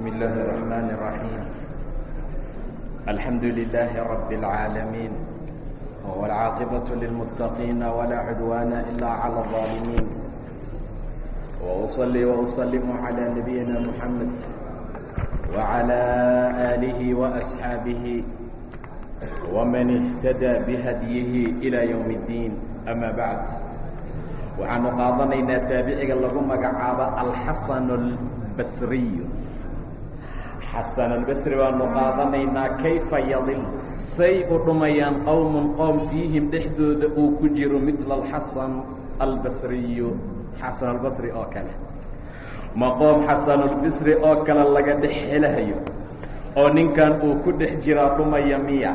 بسم الله الرحمن الرحيم الحمد لله رب العالمين والعاقبة للمتقين ولا عدوان إلا على الظالمين وأصلي وأسلم على نبينا محمد وعلى آله وأصحابه ومن اهتدى بهديه إلى يوم الدين أما بعد waxaanu qaadanaynaa taabiciga lagu magacaabo alxasan albasriy xasan albasri baanu qaadanaynaa kayfa yadil say u dhumayaan qowmun qowm fiihim dhexdooda uu ku jiro midla alxasan albasriyu xasan albasri oo kale ma qoom xasanulbasri oo kale laga dhex helahayo oo ninkan uu ku dhex jiraa dhumaya miya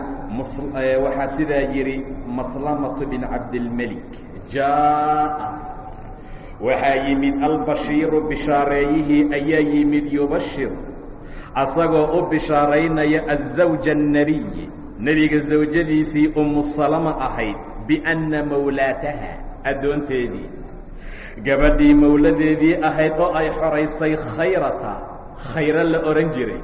waxaa sidaa yidhi maslamatu bin cabdilmelik jaa'a waxaa yimid albashiiru bishaareeyihii ayaa yimid yubashir asagoo u bishaaraynaya azawja annebiyi nebiga sawjadiisii umu salama ahayd bianna mawlaataha addoonteedii. Gabadhii mawladeedii ahayd oo ay xoraysay khayrata khayro la odhan jiray.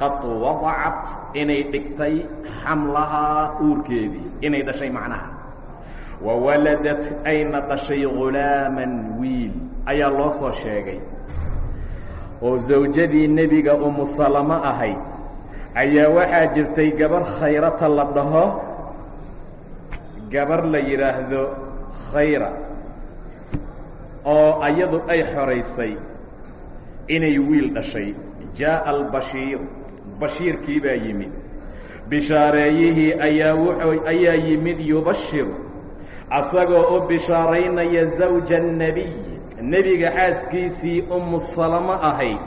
Qad wadacat inay dhigtay xamlahaa uurkeedii inay dhashay macnaha. Wa waladat ayna dhashay ghulaaman wiil ayaa loo soo sheegay oo sawjadii nebiga umu salamo ahayd ayaa waxaa jirtay gabar khayrata la dhaho. Gabar la yidhaahdo khayra oo ayadu ay xoraysay inay wiil dhashay. Jaa'a albashiir bashiirkii baa yimid. Bishaareeyihii ayaa wuxuu ayaa yimid yubashir asagoo u bishaaraynaya zawja annebiy nebiga xaaskiisii umu salamo ahayd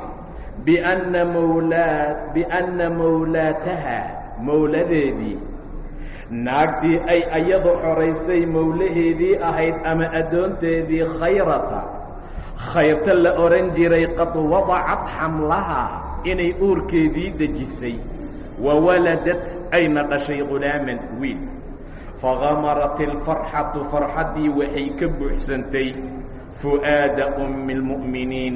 bianna mawlaa bianna mawlaataha mawladeedii. Naagtii ay ayadu xoraysay mawlaheedii ahayd ama addoonteedii khayrata. Khayrta la odhan jiray qad wadacat xamlaha inay uurkeedii dejisay. Wa waladat ayna dhashay ghulaaman wiil. Fagamarat ilfarxatu farxaddii waxay ka buuxsantay fu'aada ummi اlmu'miniin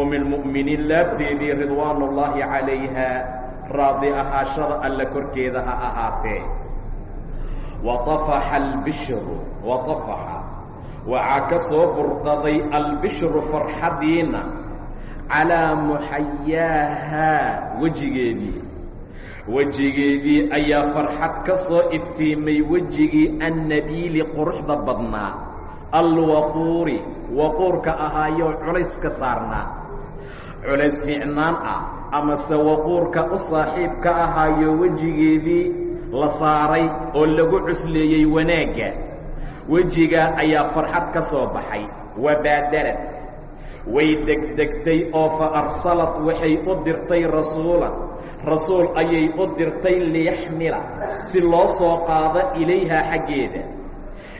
ummi lmu'miniin laabteedii ridwaan ullaahi calayha raadi ahaashada alle korkeeda ha ahaatee watafaxa albishru watafaxa waxaa ka soo burqaday albishru farxaddiina calaa muxayaahaa wejigeedii wejigeedii ayaa farxad ka soo iftiimay wejigii annabiili quruxda badnaa alwaquuri waquurka ahaayoo culays ka saarnaa. Culays fiicnaan ah amase waquurka u saaxiibka ahaayo wejigeedii la saaray oo lagu cusleeyey wanaagga wejigaa ayaa farxad ka soo baxay wabaadarad way degdegtay oo fa arsalad waxay u dirtay rasuulan rasuul ayay u dirtay liyaxmila si loo soo qaado ilayhaa xaggeeda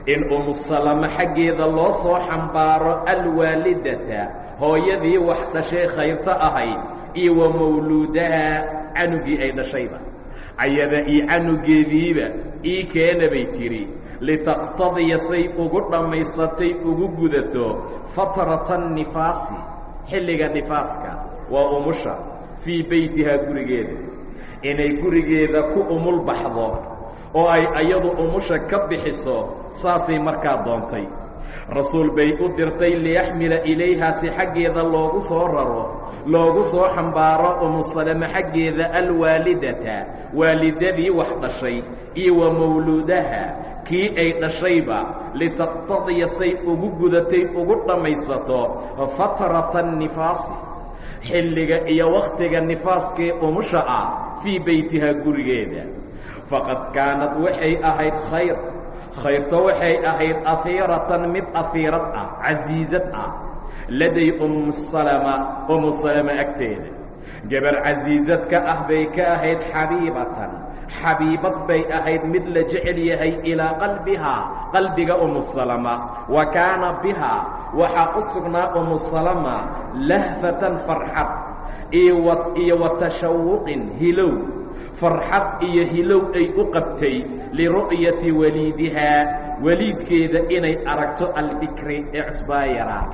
in umu salamo xaggeeda loo soo xambaaro alwaalidata hooyadii wax dhashay khayrto ahayd iyo wa mawluudaha canugii ay dhashayba. Ayada iyo canugeediiba ii keena bay tidhi litaqtadiya say ugu dhammaysatay ugu gudato fatrata nifaasi xilliga nifaaska waa umusha fii beytihaa gurigeeda. Inay gurigeeda ku umul baxdo oo ay ayadu umusha ka bixiso saasay markaa doontay. Rasuul bay u dirtay liyaxmila ilayhaa si xaggeeda loogu soo raro loogu soo xambaaro umusalame xaggeeda alwaalidata. Waalidadii wax dhashay iyo wa mawluudaha kii ay dhashayba litaqtadiya say ugu gudatay ugu dhammaysato fatrata nifaasi. Xilliga iyo wakhtiga nifaaskee umusha ah fii beytihaa gurigeeda faqad kaanad waxay ahayd khayr khayrto waxay ahayd ahiiratan mid ahiirad ah casiisad ah laday umu salama umu salama agteeda gabar casiisad ka ah bay ka ahayd xabiibatan xabiibad bay ahayd mid la jecel yahay ilaa qalbihaa qalbiga umu salama wa kaana bihaa waxaa u sugnaa umu salama lahfatan farxad iyo wa tashawuqin hilow farxad iyo hilow ay u qabtay liru'yati waliidihaa weliidkeeda inay aragto albikri ee cusbaa yaraa.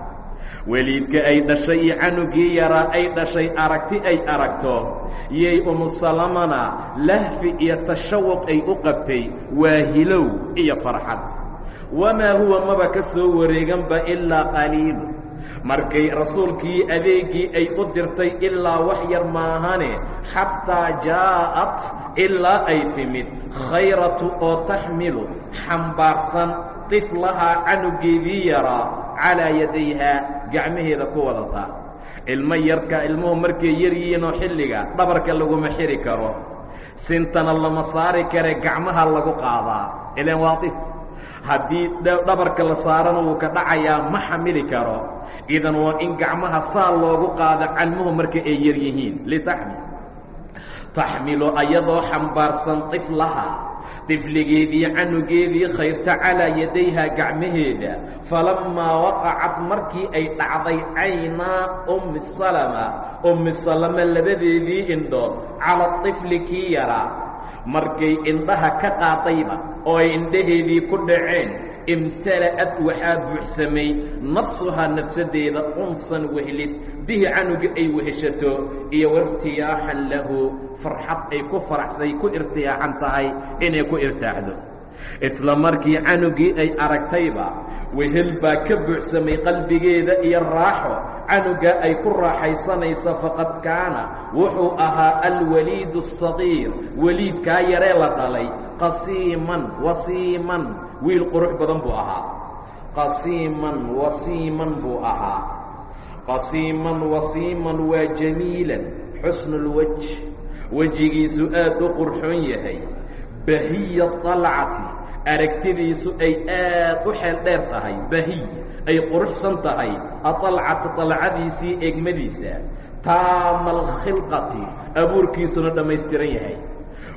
Weliidka ay dhashay iyo canugii yaraa ay dhashay aragti ay aragto yay umusalamana lahfi iyo tashawuq ay u qabtay waa hilow iyo farxad. Wamaa huwa maba ka soo wareeganba ilaa qaliilu markay rasuulkii adeegii ay u dirtay ilaa wax yar maahane xataa jaa'at ilaa ay timid. Khayratu oo taxmilu xambaarsan tiflahaa canugeedii yaraa calaa yadayhaa gacmaheeda ku wadata. Ilmo yarka ilmuhu markay yar yihiinoo xilliga dhabarka laguma xiri karo. Sintana lama saari kare gacmaha lagu qaadaa. Ilaan waa tif haddii dhabarka la saarana wuu ka dhacayaa ma xamili karo. Idan waa in gacmaha saa loogu qaado calmuhu marka ay yar yihiin. Litaxmil taxmilu ayadoo xambaarsan tiflaha. Tifligeedii canugeedii khayrta calaa yadayha gacmaheeda. Falammaa waqacat markii ay dhacday caynaa ummi salama. Ummi salama labadeedii indhood cala tifli kii yaraa markay indhaha ka qaadayba oo ay indhaheedii ku dhaceen imtala'ad waxaa buuxsamay nafsuhaa nafsadeeda unsan wehlid bihi canuga ay weheshato iyo wairtiyaaxan lahu farxad ay ku faraxsay ku irtiyaaxan tahay inay ku irtaaxdo isla markii canugii ay aragtayba wehel baa ka buuxsamay qalbigeeda iyo raaxo. Canuga ay ku raaxaysanaysa faqad kaana wuxuu ahaa alwaliidu asagiir weliidkaa yaree la dhalay qasiiman wasiiman. Wiil qurux badan buu ahaa. Qasiiman wasiiman buu ahaa. Qasiiman wasiiman waa jamiilan xusnu اlwaj wejigiisu aad u qurxoon yahay bahiya alcati aragtidiisu ay aad u xeel dheer tahay. Bahiy ay quruxsan tahay. Aalcata alcadiisii eegmadiisa taama alkhilqati abuurkiisuna dhammaystiran yahay.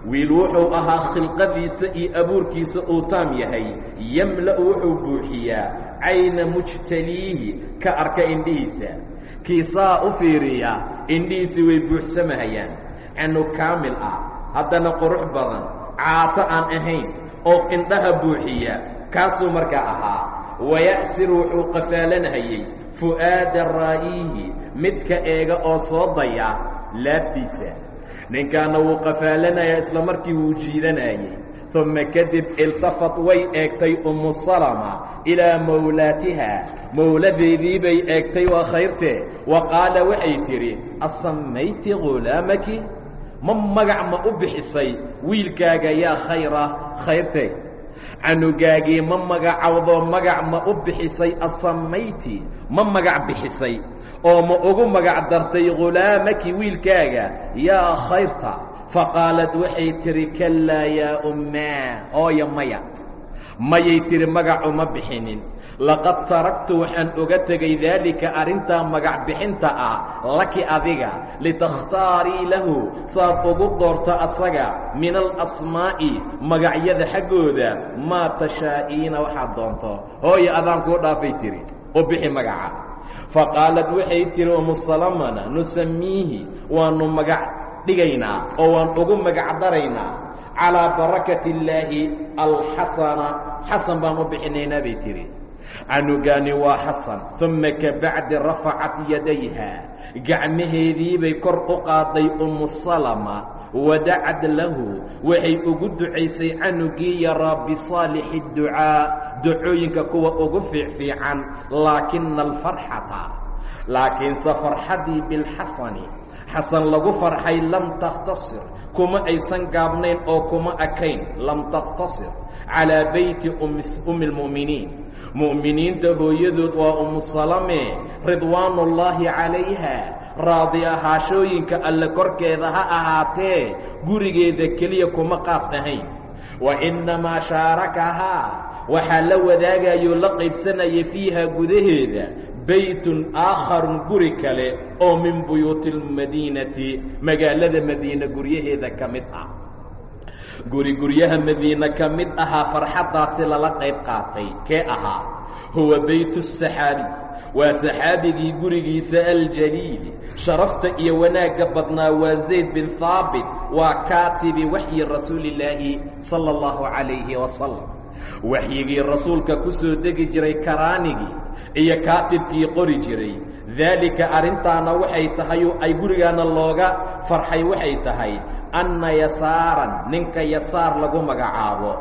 Wiil wuxuu ahaa khilqadiisa iyo abuurkiisa uu taam yahay. Yamla'u wuxuu buuxiyaa. Cayna mujtaliihi ka arka indhihiisa. Kiisaa u fiiriya indhihiisii way buuxsamahayaan. Cano kaamil ah. Haddana qurux badan caato aan ahayn oo indhaha buuxiya kaasuu markaa ahaa waya'sir wuxuu qafaalanhayey fu'aada raa'iihi midka eega oo soo daya laabtiisa. Ninkaana wuu qafaalanayaa isla markii wuu jiidanayey uma kadib iltafat way eegtay ummu salama ilaa mawlaatiha. Mawladeedii bay eegtay waa khayrtee wa qaala waxay tidhi asammayti ghulaamaki ma magac ma u bixisay wiilkaaga yaa khayra khayrtee. Canugaagii ma magacawdoo magac ma u bixisay asammayti ma magac bixisay. Oo ma ugu magac dartay ghulaamaki wiilkaaga yaa khayrta. Faqaalad waxay tidhi kallaa yaa ummaa. Ooya maya. Mayay tidhi magacu ma bixinin laqad taraktu waxaan oga tegay daalika arrintaa magac bixinta ah laki adiga litakhtaarii lahu saad ugu doorto asaga min alasmaa'i magacyada xaggooda maa tashaa'iina waxaad doonto. Hooya adaan kuu dhaafay tidhi u bixi magaca. Faqaalad waxay tihi umu salamana nusamiihi waannu magac dhigaynaa oo waan ugu magac daraynaa calaa barakati illaahi alxasana. Xasan baan u bixinaynaa bay tidhi canugaani waa xasan uma kabacdi rafacat yadayha. Gacmaheediibay kor u qaaday umu salama wadacad lahu. Waxay ugu ducaysay canugii yaraa bisaalixi ducaa ducooyinka kuwa ugu fiicfiican laakina alfarxata. Laakiinse farxadii bilxasani xasan lagu farxay lam takhtasir. Kuma aysan gaabnayn oo kuma akayn lam takhtasir. Calaa beyti ummi اlmu'miniin mu'miniinta hooyadood waa umu salame ridwaanullaahi calayha. Raadi ahaashooyinka alle korkeeda ha ahaatee gurigeeda keliya kuma qaas ahayn. Wa innamaa shaarakahaa waxaa la wadaagayoo la qaybsanaya fiiha gudaheeda baytun aakharun guri kale oo min buyuuti اlmadiinati magaalada madiine guryaheeda ka mid ah guri guryaha madiine ka mid ahaa farxaddaasi lala qayb qaatay kee ahaa? Huwa baytu saxaabi. Waa saxaabigii gurigiisa aljaliili. Sharafta iyo wanaagga badnaa waa zayd bin thaabit waa kaatibi waxyi rasuulillaahi sala allahu calayhi wasalam waxyigii rasuulka ku soo degi jiray karaanigii iyo kaatibkii qori jiray. Daalika arrintaana waxay tahay ay gurigaana looga farxay waxay tahay anna yasaaran ninka yasaar lagu magacaabo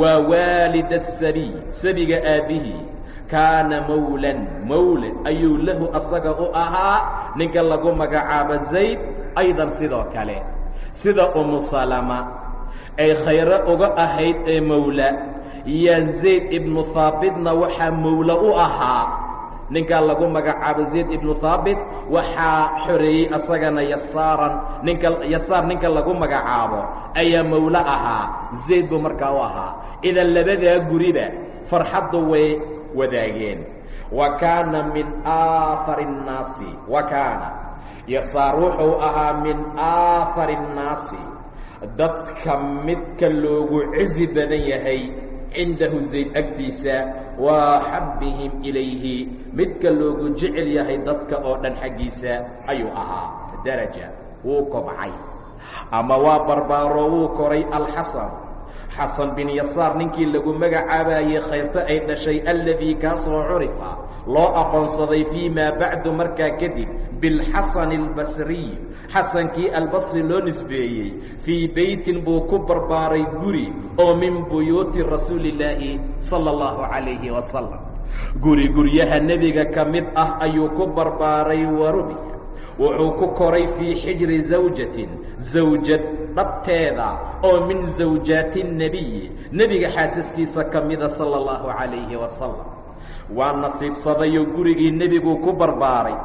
waa waalida sabiy sabiga aabbihii kaana mawlan mawle ayuu lahu asaga u ahaa ninka lagu magacaabo zayd aydan sidoo kale. Sida umu salama ay khayro uga ahayd ee mawla. Yaa zayd ibnu haabitna waxaa mawla u ahaa ninkaa lagu magacaabo zayd ibnu haabit waxaa xoreeyey asagana yasaaran ninka yasaar ninka lagu magacaabo ayaa mawlo ahaa zayd buu markaa u ahaa idan labadaa guriba farxaddu way wadaageen wa kaana min aahari الnaasi wa kaana yasaar wuxuu ahaa min aahari الnaasi dadka midka loogu cizi badan yahay cindahu zayd agtiisa wa xabbihim ilayhi. Midka loogu jecel yahay dadka oo dhan xaggiisa ayuu ahaa. Daraja wuu kobcay. Ama waa barbaaro wuu koray alxasan xasan bin yasaar ninkii lagu magacaabayey khayrto ay dhashay alladii kaasoo curifa loo aqoonsaday fii maa bacdu markaa kadib bilxasani albasriy xasankii albasri loo nisbeeyey fii beytin buu ku barbaaray guri oo min buyuuti rasuuli illaahi sala allahu calayhi wasalam guri guryaha nebiga ka mid ah ayuu ku barbaaray warubi wuxuu ku koray fii xijri zawjatin zawjad dhabteeda oo min zawjaati nebiyi nebiga xaasaskiisa ka mida sala allahu calayhi wasalam waa nasiibsadayoo gurigii nebiguu ku barbaaray.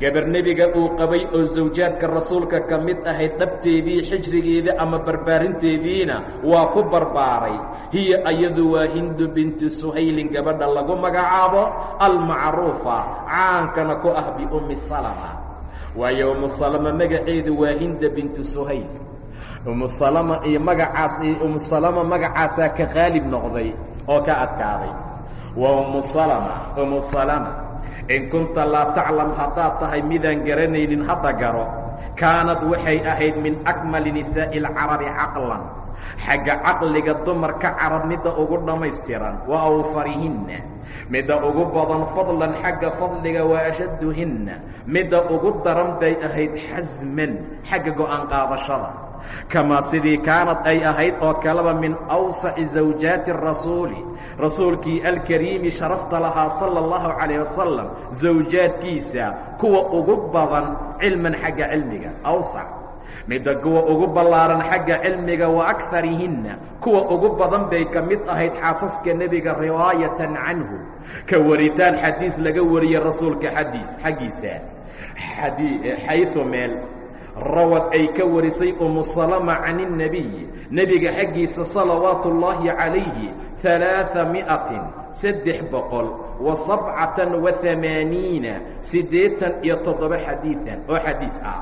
Gabar nebiga uu qabay oo zawjaadka rasuulka ka mid ahayd dhabteedii xijrigeeda ama barbaarinteediina waa ku barbaaray. Hiya ayadu waa hindu bintu suhaylin gabadha lagu magacaabo almacruufa caankana ku ah biummi salama waayo umu salama magaceedu waa hinda bintu suhayl. Umu salama iyo magacaas iyo umu salama magacaasaa ka qaalib noqday oo ka adkaaday. Waa umu salama umu salama in kunta laa taclam haddaad tahay midaan garanaynin hadda garo. Kaanad waxay ahayd min akmali nisaa'i alcarabi caqlan. Xagga caqliga dumarka carab midda ugu dhammaystiran wa awfarihinna midda ugu badan fadlan xagga fadliga waa ashadduhinna midda ugu daran bay ahayd xasman xagga go'aan qaadashada. Kamaa sidii kaanad ay ahayd oo kaleba min awsaci zawjaati rasuuli. Rasuulkii alkariimi sharafta lahaa sala allahu calayh wasalam zawjaadkiisa kuwa ugu badan cilman xagga cilmiga awsac midda kuwa ugu ballaaran xagga cilmiga wa akarihinna kuwa ugu badan bay ka mid ahayd xaasaska nebiga riwaayatan canhu ka waritaan xadiis laga wariye rasuulka xadiis xaggiisa xayu meel rawad ay ka warisay umu salama can الnebiy nebiga xaggiisa salawaatu ullaahi calayhi ثalaaثa miئatin saddex boqol wa sabcatan wa ثamaaniina siddeetan iyo toddoba xadiiثan oo xadiis ah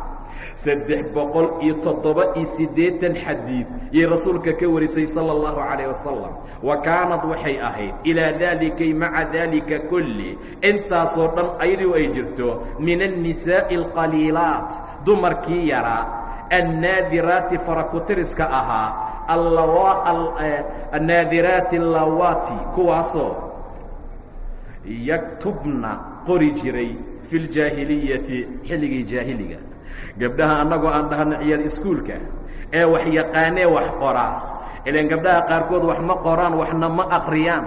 saddex boqol iyo toddoba iyo siddeetan xadiid yay rasuulka ka warisay sala allahu calayh wasalam wa kaanad waxay ahayd ilaa daalikay maca daalika kulli. Intaasoo dhan ayaduu ay jirto min annisaa'i alqaliilaat dumarkii yaraa annaadiraati farakutiriska ahaa annaadiraati allawaati kuwaasoo yaktubna qori jiray fi ljaahiliyati xilligii jaahiliga gabdhaha annagoo aan dhahno ciyaal iskuulka ee wax yaqaanee wax qoraa ilaan gabdhaha qaarkood wax ma qoraan waxna ma akhriyaan.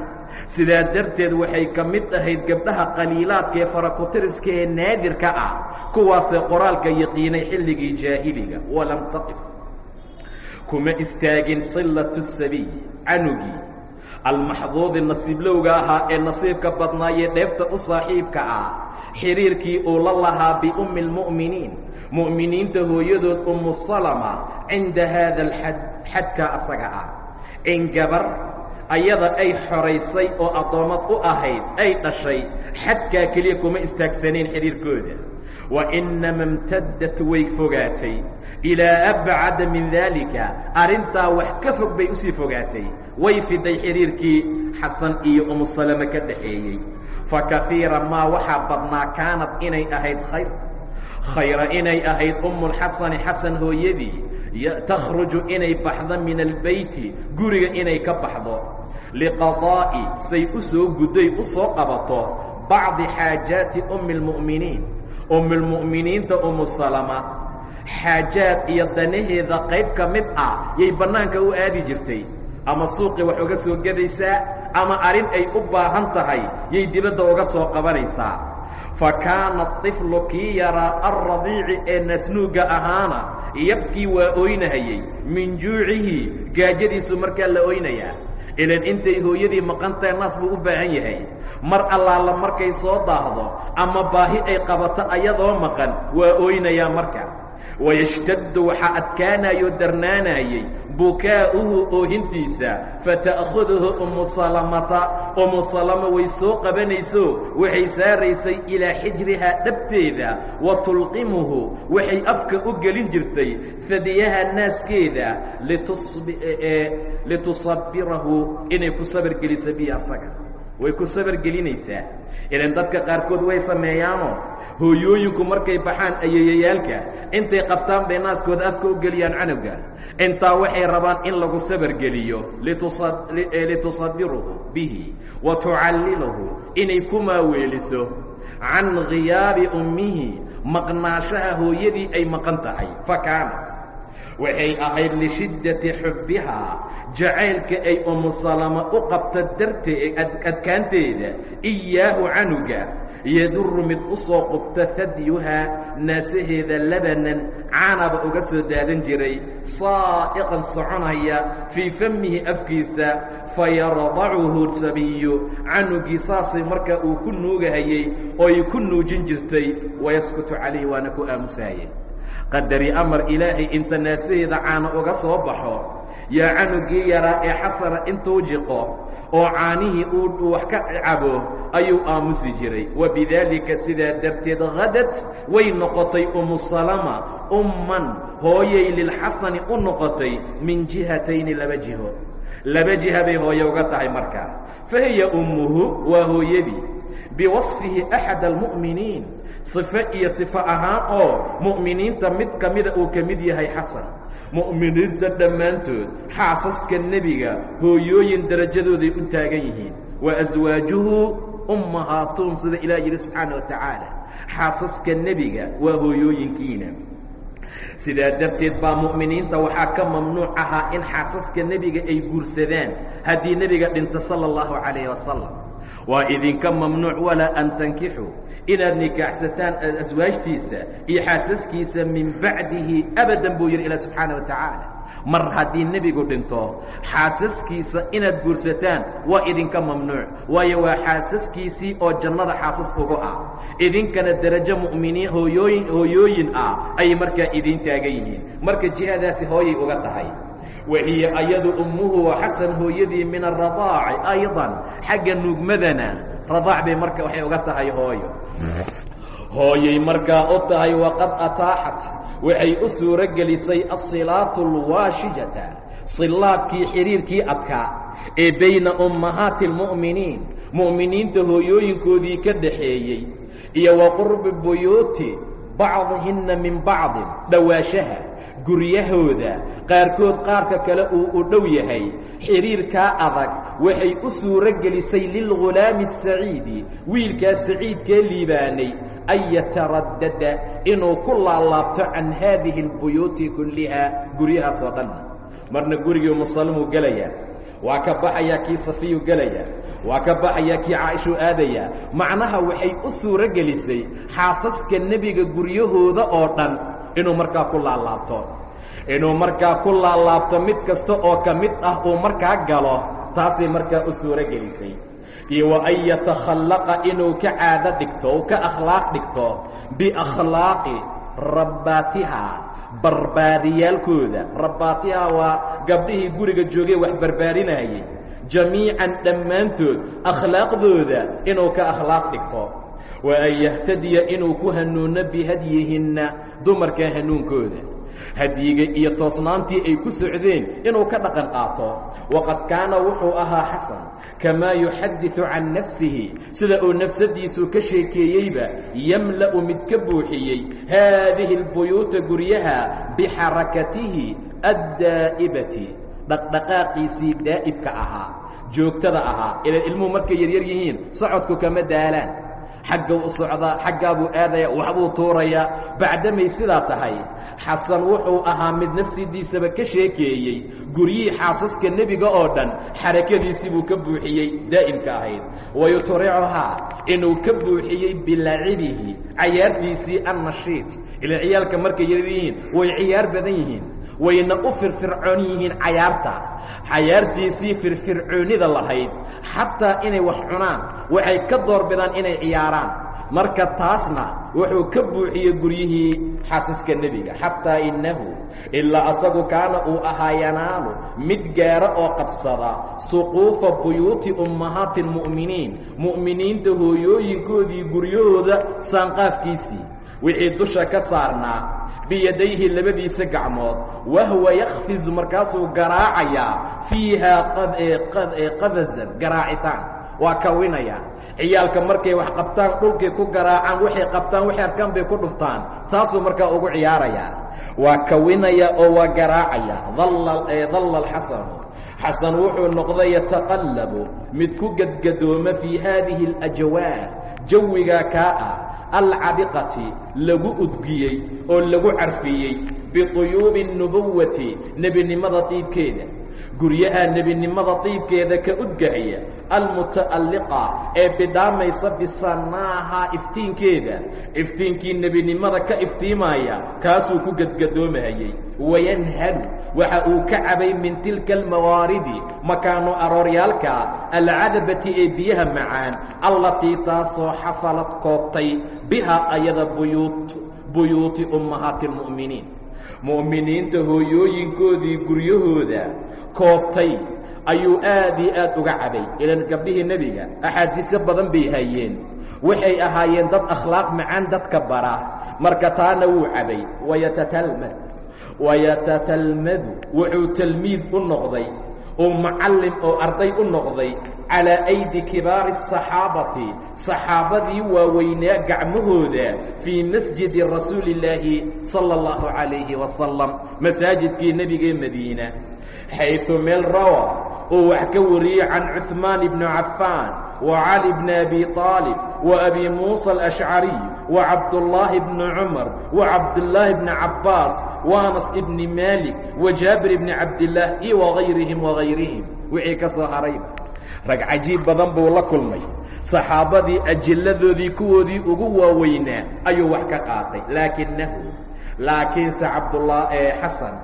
Sidaa darteed waxay ka mid ahayd gabdhaha qaliilaadka ee farakutiriska ee naadirka ah kuwaasee qoraalka yaqiinay xilligii jaahiliga. Walam taqif. Kuma istaagin sillatu sabiy canugii. Almaxduudi nasiiblowga ahaa ee nasiibka badnaayee dheefta u saaxiibka ah xiriirkii uu la lahaa biummi اlmu'miniin mu'miniinta hooyadood umu salama cinda haada alxad xadkaa asaga ah. In gabar ayada ay xoraysay oo addoommad u ahayd ay dhashay xadkaa keliya kuma istaagsanayn xidhiirkooda wa inama imtaddat way fogaatay. Ilaa abcada min daalika arrintaa wax ka fog bay u sii fogaatay. Way fiday xidhiirkii xasan iyo umu salama ka dhaxeeyey. Fa kaiira maa waxaa badnaa kaanad inay ahayd khayr khayra inay ahayd umulxasani xasan hooyadii takhruju inay baxdo min albeyti guriga inay ka baxdo. Liqadaa'i say u soo guddoy u soo qabato bacdi xaajaati ummi اlmu'miniin ummilmu'miniinta umu salama xaajaad iyo danaheeda qayb ka mid ah yay bannaanka u aadi jirtay. Ama suuqii wax uga soo gedaysaa ama arrin ay u baahan tahay yay dibadda uga soo qabanaysaa fa kaana طiflu kii yaraa alradiici ee nasnuugga ahaana yabkii waa oynahayey min juucihi gaajadiisu markaa la oynayaa. Ilan intay hooyadii maqantahay naas buu u baahan yahay. Mar allaala markay soo daahdo ama baahi ay qabato ayadoo maqan waa oynayaa marka wayashtaddu waxaa adkaanayoo darnaanayey bukaa'uhu oohintiisa fata'khuduhu umu salamata. Umu salama way soo qabanayso waxay saaraysay ilaa xijrihaa dhabteeda wa tulqimuhu waxay afka u gelin jirtay fadiyaha naaskeeda litusabirahu inay ku sabargeliso biyo asaga way ku sabargelinaysaa ilan dadka qaarkood way sameeyaanoo hooyooyinku markay baxaan ayeeyayaalka intay qabtaan bay naaskooda afka u geliyaan canugga intaa waxay rabaan in lagu sabargeliyo litusabiruhu bihi wa tucallilahu inay ku maaweeliso. Can khiyaabi ummihi maqnaashaha hooyadii ay maqan tahay fa kaanat waxay ahayd lishiddati xubbihaa jacaylka ay umu salama u qabta dartee adkaanteeda iyaahu canuga yaduru mid u soo qubta hadyuhaa naasaheeda labanan caanaba uga soo daadan jiray saa'iqan soconaya fii famihi afkiisa fayardacuhu sabiyu canugii saasay markaa uu ku nuugahayey ooy ku nuujin jirtay wayaskutu calayhi waana ku aamusaayey qadari amar ilaahay inta naasaheeda caana uga soo baxo yaa canugii yaraa ee xasana intuu jiqo oo caanihii uu wax ka cabo ayuu aamusi jiray. Wa bidaalika sidaa darteed hadad way noqotay umu salama umman hooyay lilxasani u noqotay min jihatayni laba jiho. Laba jiha bay hooye uga tahay markaa fa hiya ummuhu waa hooyadii. Biwasfihi axad almu'miniin sifo iyo sifo ahaan oo mu'miniinta mid ka mida uu ka mid yahay xasan. Mu'miniinta dhammaantood xaasaska nebiga hooyooyin darajadooday u taagan yihiin. Wa aswaajuhu ummahaatuhum sida ilaah yidhi subxaana wa tacaala. Xaasaska nebiga waa hooyooyinkiina. Sidaa darteed baa mu'miniinta waxaa ka mamnuuc ahaa in xaasaska nebiga ay guursadaan haddii nebiga dhinto sala allahu calayh wasalam waa idinka mamnuuc walaa an tankixuu inaad nikaaxsataan aswaajtiisa iyo xaasaskiisa min bacdihi abadan buu yidhi ilah subxaana wa tacaala. Mar haddii nebigu dhinto xaasaskiisa inaad guursataan waa idinka mamnuuc waayo waa xaasaskiisii oo jannada xaasas ugu ah. Idinkana derajo mu'miniin hooyooyin hooyooyin ah ayay markaa idiin taagan yihiin. Marka jihadaasi hooyay uga tahay. Wahiya ayadu ummuhu wa xasan hooyadii min aradaaci aydan xagga nuugmadana radaac bay marka waxay uga tahay hooyo. Hooyay markaa u tahay waqad ataaxat waxay u suuro gelisay asilaatu alwaashijata silaadkii xidhiirkii adkaa ee bayna ummahaati almu'miniin mu'miniinta hooyooyinkoodii ka dhaxeeyey iyo wa qurbi buyuuti bacdihinna min bacdin dhowaashaha guryahooda qaarkood qaarka kale uu u dhow yahay. Xidhiirkaa adag waxay u suuro gelisay lilghulaami asaciidi wiilkaa saciidkee liibaanay an yataraddada inuu ku laalaabto can haadihi اlbuyuuti kullihaa guryahaasoo dhan. Marna gurigii musalimuu gelayaa waa ka baxayaa kii safiyuu gelayaa waa ka baxayaa kii caaishuu aadayaa. Macnaha waxay u suuro gelisay xaasaska nebiga guryahooda oo dhan inuu markaa ku laalaabto. Inuu markaa ku laalaabto mid kasta oo ka mid ah uu markaa galo taasay markaa u suuro gelisay iyo wa an yatakhallaqa inuu ka caado dhigto uu ka akhlaaq dhigto biakhlaaqi rabbaatiha barbaariyaalkooda rabbaatiha waa gabdhihii guriga joogee wax barbaarinayay jamiican dhammaantood akhlaaqdooda inuu ka akhlaaq dhigto wa an yahtadiya inuu ku hanuuno bihadyihinna dumarka hanuunkooda. Hadyiga iyo toosnaantii ay ku socdeen inuu ka dhaqan qaato. Waqad kaana wuxuu ahaa xasan kamaa yuxadiثu can nafsihi sida uu nafsadiisu ka sheekeeyeyba yamla'u mid ka buuxiyey haadihi اlbuyuuta guryaha bixarakatihi addaa'ibati dhaqdhaqaaqiisii daa'ibka ahaa joogtada ahaa ilan ilmuhu markay yaryar yihiin socodku kama daalaan xagga u socdaa xaggaa buu aadaya waxbuu tuurayaa bacdamay sidaa tahay xasan wuxuu ahaa mid nafsidiisaba ka sheekeeyey guryihii xaasaska nebiga oo dhan xarakadiisii buu ka buuxiyey daa'imka ahayd. Wayuturicuhaa inuu ka buuxiyey bilacibihi cayaartiisii annashiid ila ciyaalka markay yar yihiin way ciyaar badan yihiin wayna u firfircoon yihiin cayaarta. Cayaartiisii firfircoonida lahayd xataa inay wax cunaan waxay ka doorbidaan inay ciyaaraan. Marka taasna wuxuu ka buuxiyey guryihii xaasiska nebiga xataa innahu ilaa asagu kaana uu ahaa yanaalu mid gaara oo qabsada suquufa buyuuti ummahaati almu'miniin mu'miniinta hooyooyinkoodii guryahooda saanqaafkiisii wixii dusha ka saarnaa biyadayhi labadiisa gacmood wahwa yakhfizu markaasuu garaacayaa fiihaa qadasan garaacitaan waa kawinayaa ciyaalka markay wax qabtaan dhulkay ku garaacaan waxay qabtaan waxay arkaan bay ku dhuftaan taasuu markaa ugu ciyaarayaa waa kawinaya oo waa garaacaya. Dalla alxasanu xasan. Wuxuu noqday yataqallabu mid ku gadgadooma fii haadihi alajwaa jawigaa kaa ah alcabiqati lagu udgiyey oo lagu carfiyey bituyuubi الnubuwati nebinimada tiibkeeda guryaha nebinimada tiibkeeda ka udgahaya almuta'alliqa ee bidhaamaysa bisanaaha iftiinkeeda. Iftiinkii nebinimada ka iftiimaya kaasuu ku gadgadoomahayey wayanhalu waxa uu ka cabay min tilka almawaaridi makaano arooryaalka alcadabati ee biyaha macaan allatii taasoo xafalad koobtay biha ayada buyuut buyuuti ummahaati اlmu'miniin mu'miniinta hooyooyinkoodii guryahooda koobtay ayuu aad iyo aad uga cabay. Ilan gabdhihii nebiga axaadiisyo badan bay hayeen. Waxay ahaayeen dad akhlaaq macaan dadka bara. Marka taana wuu cabay. Wayatatalmad. Wayatatalmadu. Wuxuu talmiid u noqday. Oo macallin oo arday u noqday calىa aydi kibaari الصaxaabati صaxaabadii waaweynaa gacmahooda fii masjidi rasuuli اllaahi salى اllahu عalayhi wasalam masaajidkii nebigee madiina xayثu meel rawa oo wax ka wariyey can cuثmaan bni cafaan وcali bni abi طaalib وabi muuسى الأشcariي وcabdاللaahi bni cmar وcabdاللaahi bni cabaas وanas bni maalik وjaabir bni cabdiلlah iyo وغayrihim وغayrihim wixii ka soo harayba rag cajiib badan buu la kulmay. Saxaabadii ajilladoodii kuwoodii ugu waaweynaa ayuu wax ka qaatay. Laakinahu laakiinse cabdullah ee xasan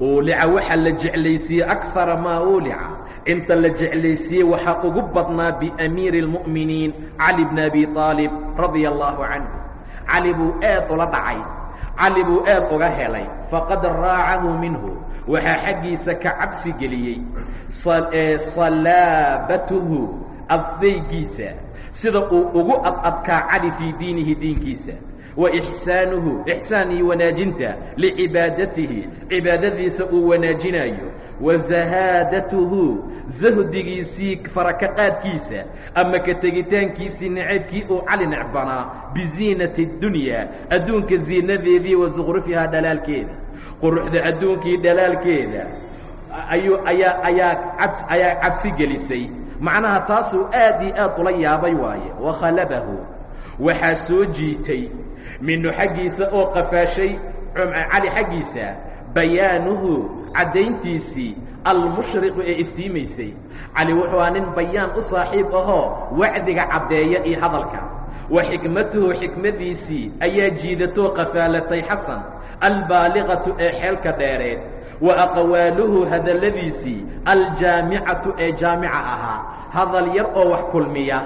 uulica waxaa la jeclaysiiyey akara maa uulica inta la jeclaysiiyey waxaa ugu badnaa biamiiri اlmu'miniin cali bni abi aalib radia allaahu canhu cali buu aad ula dhacay cali buu aad uga helay. Faqad raacahu minhu. Waxaa xaggiisa ka cabsi geliyey. Salaabatuhu addaygiisa sida uu ugu adadkaa cali fii diinihi diinkiisa. Wa ixsaanuhu ixsaan iyo wanaajinta licibaadatihi. Cibaadadiisa uu wanaajinayo wa zahaadatuhu zahdigiisii faraka qaadkiisa ama ka tegitaankiisii nacaybkii uu cali necbanaa biziinati اdunyaa adduunka ziinadeedii wa suqrufihaa dhalaalkeeda. Quruxda adduunkii dhalaalkeeda ayuu ayaa ayaa ab ayaa cabsi gelisay. Macnaha taasuu aad iyo aad ula yaabay waaye wakhalabahu waxaa soo jiitay minu xaggiisa oo qafaashay cali xaggiisa bayaanuhu caddayntiisii almushriqu ee iftiimaysay. Cali wuxuu aa nin bayaan u saaxiib ahoo wacdiga caddeeya iyo hadalka. Wa xikmatuhu xikmadiisii ayaa jiidatoo qafaalatay xasan albaaliqatu ee xeelka dheereed. Wa aqwaaluhu hadalladiisii aljaamicatu ee jaamica ahaa. Hadal yar oo wax kulmiya.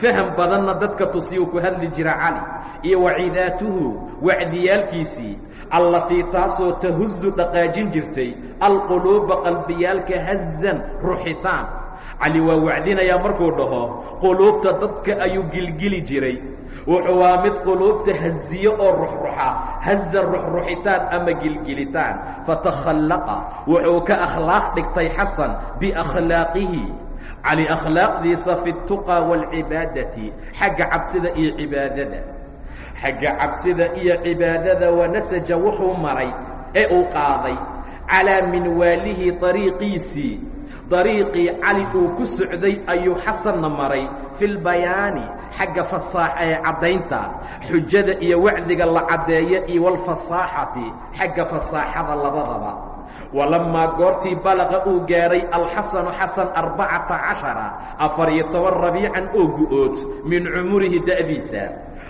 Faham badanna dadka tusiyuu ku hadli jira cali. Iyo wacidaatuhu wacdiyaalkiisii allatii taasoo tahuzu dhaqaajin jirtay alquluuba qalbiyaalka hazan ruxitaan. Cali waa wacdinayaa markuu dhaho quluubta dadka ayuu gilgili jiray. Wuxuu waa mid quluubta haziyo oo ruxruxa hazan ruxruxitaan ama gilgilitaan. Fatakhallaqa wuxuu ka akhlaaq dhigtay xasan biakhlaaqihi cali akhlaaqdiisa fi اtuqa wاlcibaadati xagga cabsida iyo cibaadada xagga cabsida iyo cibaadada wanasaja wuxuu maray ee uu qaaday calaa minwaalihi طariiqiisii dariiqii cali uu ku socday ayuu xasanna maray filbayaani xagga fasaax ee caddaynta xujada iyo wacdiga la caddeeya iyo walfasaaxati xagga fasaaxada labadaba. Walamaa goortii balaqa uu gaaray alxasanu xasan arbacata cashara afar-iyo toban rabiican oo gu-ood min cumurihi da'diisa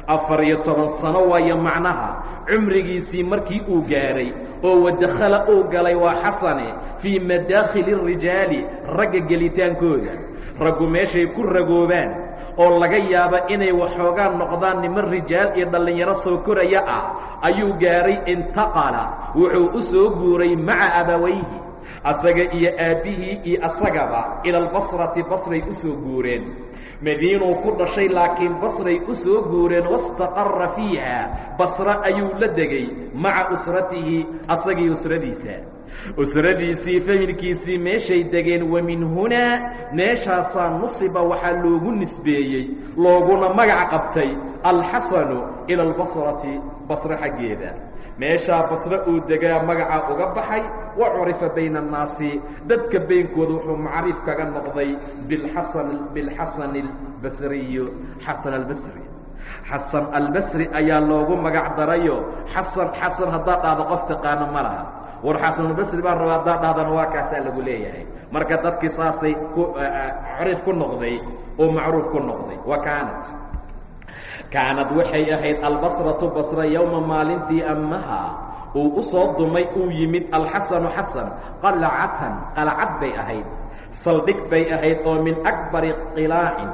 afar-iyo toban sano waayo macnaha. Cumrigiisii markii uu gaaray oo wadakhala uu galay waa xasane fii madaakhili rijaali ragga gelitaankooda. Raggu meeshay ku ragoobaan oo laga yaaba inay waxoogaa noqdaan niman rijaal iyo dhallinyaro soo koraya ah ayuu gaaray intaqala. Wuxuu u soo guuray maca abawayhi asaga iyo aabbihii iyo asagaba ila albasrati basray u soo guureen madiinuu ku dhashay laakiin basray u soo guureen wastaqarra fiiha. Basra ayuu la degay maca usratihi asagii usradiisa usradiisii familkiisii meeshay degeen wa min hunaa meeshaasaa nusiba waxaa loogu nisbeeyey looguna magac qabtay alxasanu ila albasrati basre xaggeeda. Meeshaa basre uu degaa magaca uga baxay wa curifa bayna annaasi dadka beynkooda wuxuu macriif kaga noqday bilxasani albasriyu xasan albasri. Xasan albasri ayaa loogu magac darayo xasan xasan haddaad dhahdo qof taqaano ma laha war xasanulbasri baan rabaa haddaad dhahdana waa kaasaa lagu leeyahay. Marka dadkii saasay ku cariif ku noqday oo macruuf ku noqday wa kaanat kaanad waxay ahayd albasratu basra yowma maalintii amaha uu u soo dumay uu yimid alxasanu xasan qalacatan qalacad bay ahayd. Saldhig bay ahayd oo min akbari qilaacin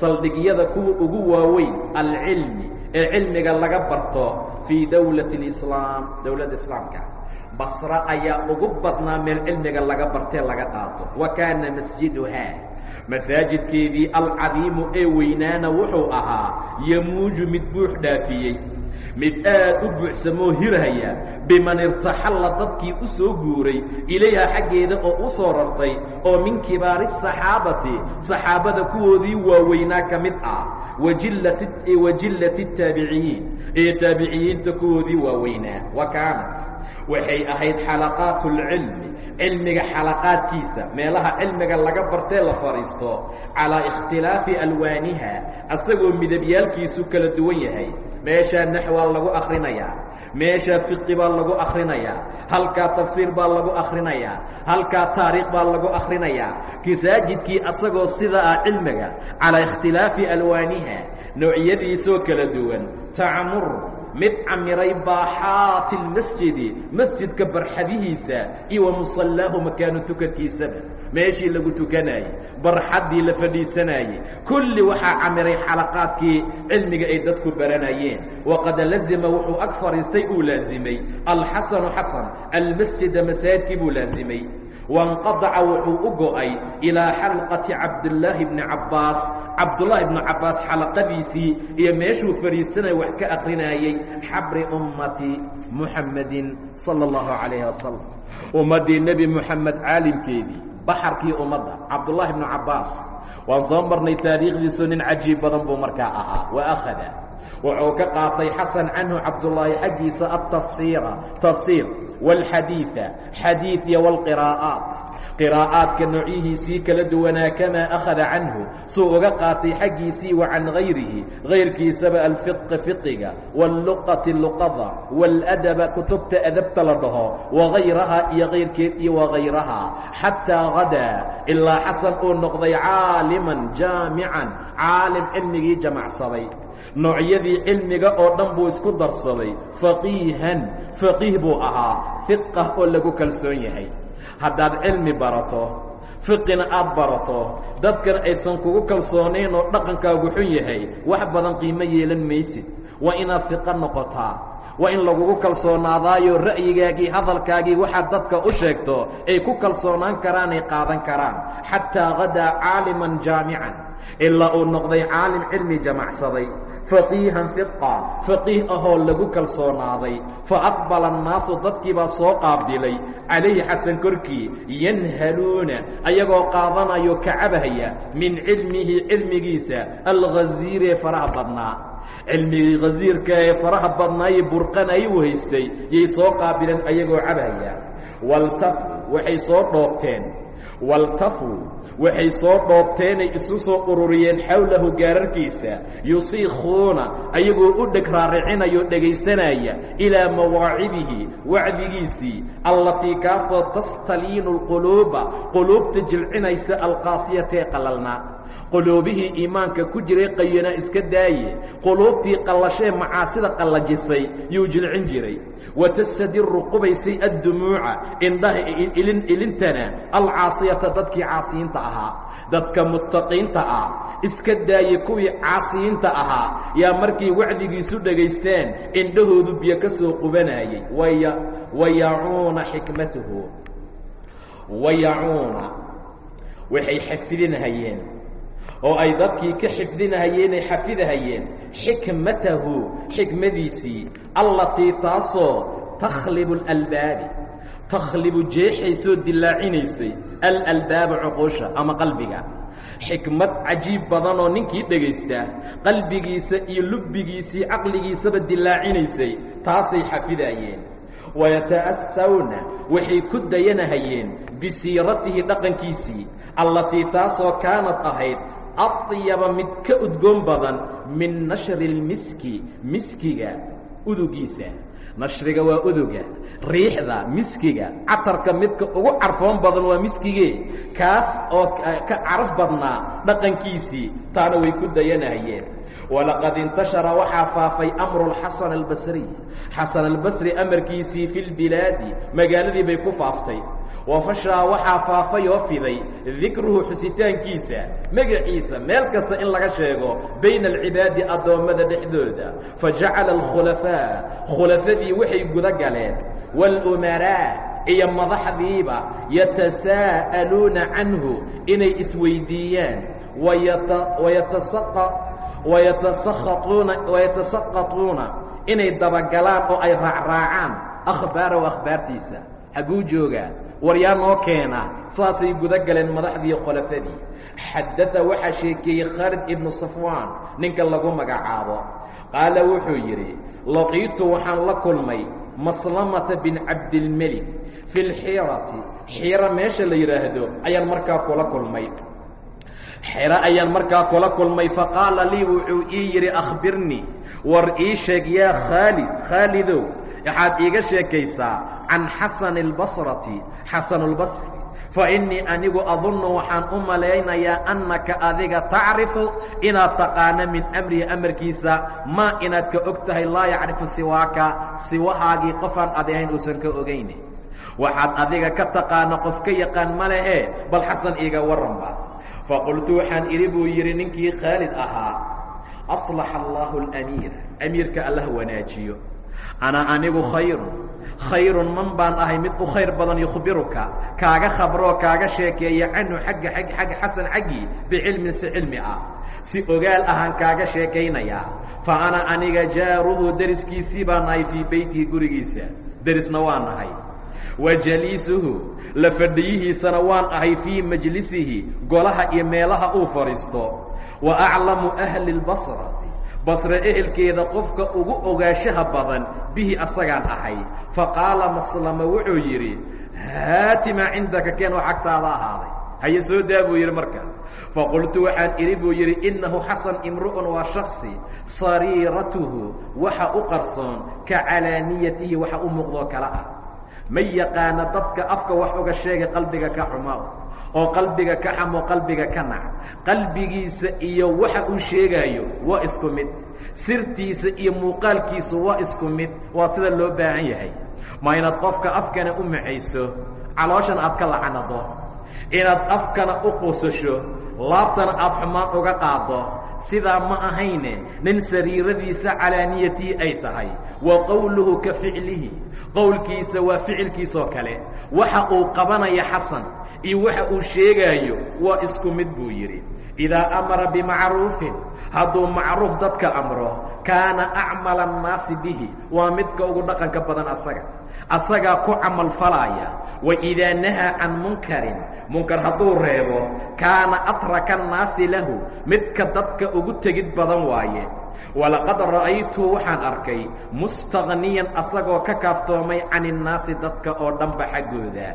saldhigyada kuwa ugu waaweyn alcilmi ee cilmiga laga barto fii dowlati اlislaam dowladda islaamka basra ayaa ugu badnaa meel cilmiga laga bartee laga qaato. Wa kaana masjiduhaa masaajidkeedii alcadiimu ee weynaana wuxuu ahaa yamuuju mid buux dhaafiyey. Mid aad u buuxsamoo hirhaya biman irtaxalla dadkii u soo guuray ilayha xaggeeda oo u soo rartay oo min kibaari saxaabati saxaabada kuwoodii waaweynaa ka mid ah. Wa jillati taabiciyiin ee taabiciyiinta kuwoodii waaweynaa. Wa kaanat waxay ahayd xalaqaatu اlcilmi cilmiga xalaqaadkiisa meelaha cilmiga laga bartee la fadhiisto calaa ikhtilaafi alwaaniha asagoo midabyaalkiisu kala duwan yahay. Meeshaa naxwaa lagu akrinayaa meeshaa fiqi baa lagu akrinayaa halkaa tafsiir baa lagu akrinayaa halkaa taariikh baa lagu akrinayaa masaajidkii asagoo sida ah cilmiga calaa ikhtilaafi alwaaniha noocyadiisoo kala duwan. Tacmur mid camiray baaxaati اlmasjidi masjidka barxadihiisa iyo wa musallaahu makaanu tukankiisaba. Meeshii lagu tukanaayey barxaddii la fadhiisanaayey kulli waxaa camiray xalaqaadkii cilmiga ay dadku baranayeen. Waqad lazima wuxuu ag fadhiistay uu laasimay alxasanu xasan almasjida masaajidkii buu laasimay wanqadaca wuxuu u go'ay ilaa xalqati cabdillaahi bni cabbaas cabdullaahi bnu cabbaas xalaqadiisii iyo meeshuu fadhiisanaya wax ka akrinaayey xabri ummati muxammadin sala allahu calayhi wasalam ummaddii nebi moxamed caalimkeedii baxarkii ummadda cabdullaahi bnu cabbaas waan soo marnay taariikhdiisu nin cajiib badan buu markaa ahaa wa akhada wuxuu ka qaatay xasan canhu cabdullaahi xaggiisa altafsiira tafsiir wاlxadiiثa xadiiثya wاlqiraa'aat qiraa'aadka noocyihiisii kala duwanaa kamaa akhada canhu suu uga qaatay xaggiisii wa can gayrihi gayrkiisaba alfiqi fiqiga wاlluqati luqada wاladaba kutubta adabta la dhaho wagayrahaa iyo kayrkeed iyo wagayrahaa xataa hadaa ilaa xasan uu noqday caaliman jaamican caalim cilmigii jamacsaday. Noocyadii cilmiga oo dhan buu isku darsaday faqiihan faqiih buu ahaa fiqah oo lagu kalsoon yahay haddaad cilmi barato fiqina aad barato dadkan aysan kugu kalsoonayn oo dhaqankaagu xun yahay wax badan qiimo yeelan maysid. Waa inaad fiqo noqotaa waa in lagugu kalsoonaadaayo ra'yigaagii hadalkaagii waxaad dadka u sheegto ay ku kalsoonaan karaanay qaadan karaan. Xataa hadaa caaliman jaamican ilaa uu noqday caalim cilmi jamacsaday faqiihan fiqa faqiih ahoo lagu kalsoonaaday. Fa aqbala annaasu dadkiibaa soo qaabilay calayhi xasan korkii yanhaluuna ayagoo qaadanayo kacabahaya min cilmihi cilmigiisa alghasiiri ee faraha badnaa. Cilmigii khasiirka ee faraha badnaaye burqanay u haystay yay soo qaabileen ayagoo cabahaya. Waltaf waxay soo dhoobteen waltafuu waxay soo dhoobteenay isu soo ururiyeen xawlahu gaararkiisa yusiikhuuna ayagoo u dheg raaricinayoo dhegaysanaya ilaa mawaacidihi wacdigiisii allatii kaasoo tastaliinu lquluuba quluubta jilcinaysa alqaasiyatee qalalnaa quluubihii iimaanka ku jiray qayanaa iska daaye. Quluubtii qallashee macaasida qallajisay yuu jilcin jiray. Watastadiru qubaysay addumuuca indhaha ilintana alcaasiyata dadkii caasiyiinta ahaa. Dadka muttaqiinta ah iska daaye kuwii caasiyiinta ahaa. Yaa markay wacdigiisu dhagaysteen indhahoodu biyo ka soo qubanayay. Wayacuuna xikmatahu wayacuuna waxay xafidinahayeen oo ay dadkii ka xifdinahayeen ay xafidahayeen. Xikmatahu xikmadiisii allatii taasoo takhlibu alalbaabi takhlibu jeexaysoo dilaacinaysay alalbaaba cuquusha ama qalbiga. Xikmad cajiib badan oo ninkii dhagaystaa qalbigiisa iyo lubbigiisii caqligiisaba dilaacinaysay taasay xafidayeen wayata'asawna waxay ku dayanahayeen bisiiratihi dhaqankiisii allatii taasoo kaanad ahayd adyaba mid ka udgoon badan min nashri lmiski miskiga udugiisa. Nashriga waa uduga riixda miskiga. Catarka midka ugu carfoon badan waa miskigee kaas oo ka caraf badnaa dhaqankiisii taana way ku dayanahayeen walaqad intashara waxaa faafay amru xasan albasriy xasan albasri amarkiisii fi lbilaadi magaaladii bay ku faaftay wafashaa waxaa faafay oo fiday dikruhu xusitaankiisa magaciisa meel kasta in laga sheego bayna alcibaadi addoommada dhexdooda. Fajacala alkhulafaa khulafadii waxay guda galeen walumaraa iyo madaxdiiba yatasaa'aluuna canhu inay isweydiiyaan. Wayatasaqatuuna inay dabagalaan oo ay raacraacaan. Akhbaarahu akhbaartiisa. Xagguu joogaa war yaa noo keena saasay guda galeen madaxdii khulafadii. Xadaa waxaa sheekeeyey khaalid ibnu safwaan ninka lagu magacaabo. Qaala wuxuu yidhi laqiitu waxaan la kulmay maslamata bin cabdilmelik fi lxiirati xiira meesha la yidhaahdo ayaan markaa kula kulmay. Xero ayaan markaa kula kulmay faqaala lii wuxuu ii yidhi akhbirnii war ii sheeg yaa khaalid khaalidow waxaad iiga sheekaysaa can xasan اlbasrati xasan اlbasri fainii anigu adunnu waxaan u malaynayaa annaka adiga tacrifu inaad taqaano min amrihi amarkiisa. Maa inaad ka og tahay laa yacrifu siwaaka siwahaagii qofaan adi uusan ka ogayne waxaad adiga ka taqaano qof ka yaqaan ma lehe bal xasan iiga warranba. Faqultu waxaan idhi buu yidhi ninkii khaalid ahaa aslaxa allaahu alamiira amiirka allah wanaajiyo ana anigu khayrun. Khayrun man baan ahay mid u khayr badan yukhbiruka. Kaaga khabroo kaaga sheekeeya canhu agga ag agga xasan xaggii bicilmin si cilmi ah. Si ogaal ahaan kaaga sheekaynayaa fa ana aniga jaaruhu deriskiisii baan ahay fii beytihi gurigiisa. Derisna waa nahay. Wa jaliisuhu la fadhiyihiisana waan ahay fii majlisihi golaha iyo meelaha uu fadhiisto. Wa aclamu ahli اlbasrati basre ehelkeeda qofka ugu ogaashaha badan bihi asagaan ahay. Faqaala maslama wuxuu yidhi haati maa cindaka keen oo xagtaada ahaaday. Haye soo daa buu yidhi marka. Faqultu waxaan idhi buu yidhi innahu xasan imru'un waa shaksi sariiratuhu waxa u qarsoon ka calaaniyatihi waxa u muuqdoo kale ah ma yaqaana dadka afka wax uga sheegay qalbiga ka xumaa oo qalbiga ka xamo qalbiga ka nac. Qalbigiisa iyo waxa uu sheegaayo waa isku mid. Sirtiisa iyo muuqaalkiisu waa isku mid. Waa sida loo baahan yahay. Ma inaad qofka afkana u macayso calooshan aad ka lacanado inaad afkana u qusasho laabtana aad xumaan uga qaado sidaa ma ahayne nin sariiradiisa calaaniyatii ay tahay. Wa qowluhu ka ficlihi. Qowlkiisa waa ficilkiisoo kale. Waxa uu qabanaya xasan iyo waxa uu sheegaayo waa isku mid buu yidhi idaa amara bimacruufin hadduu macruuf dadka amro kaana acmala annaasi bihi waa midka ugu dhaqanka badan asaga. Asagaa ku camal falaaya wa idaa nahaa can munkarin munkar hadduu reebo kaana atraka annaasi lahu midka dadka ugu tegid badan waaye walaqad ra'aytu waxaan arkay mustaqniyan asagoo ka kaaftoomay can innaasi dadka oo dhanba xaggooda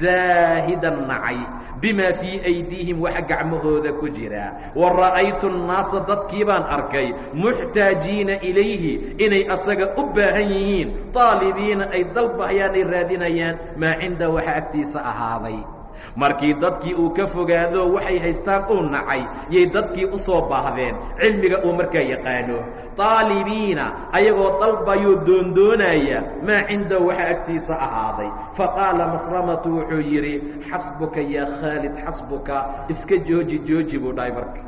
zaahidan nacay bimaa fii aydiihim waxa gacmahooda ku jira. Wa ra'aytu annaasa dadkii baan arkay muxtaajiina ilayhi inay asaga u baahan yihiin taalibiina ay dalbahayaan ay raadinayaan maa cinda waxa agtiisa ahaaday markii dadkii uu ka fogaado waxay haystaan uu nacay yay dadkii u soo baahdeen cilmiga uu markaa yaqaano taalibiina ayagoo dalbayoo doondoonaya maa cindahu waxa agtiisa ahaaday. Faqaala maslamatu wuxuu yidhi xasbuka yaa khaalid xasbuka iska jooji jooji buu dhahay marka.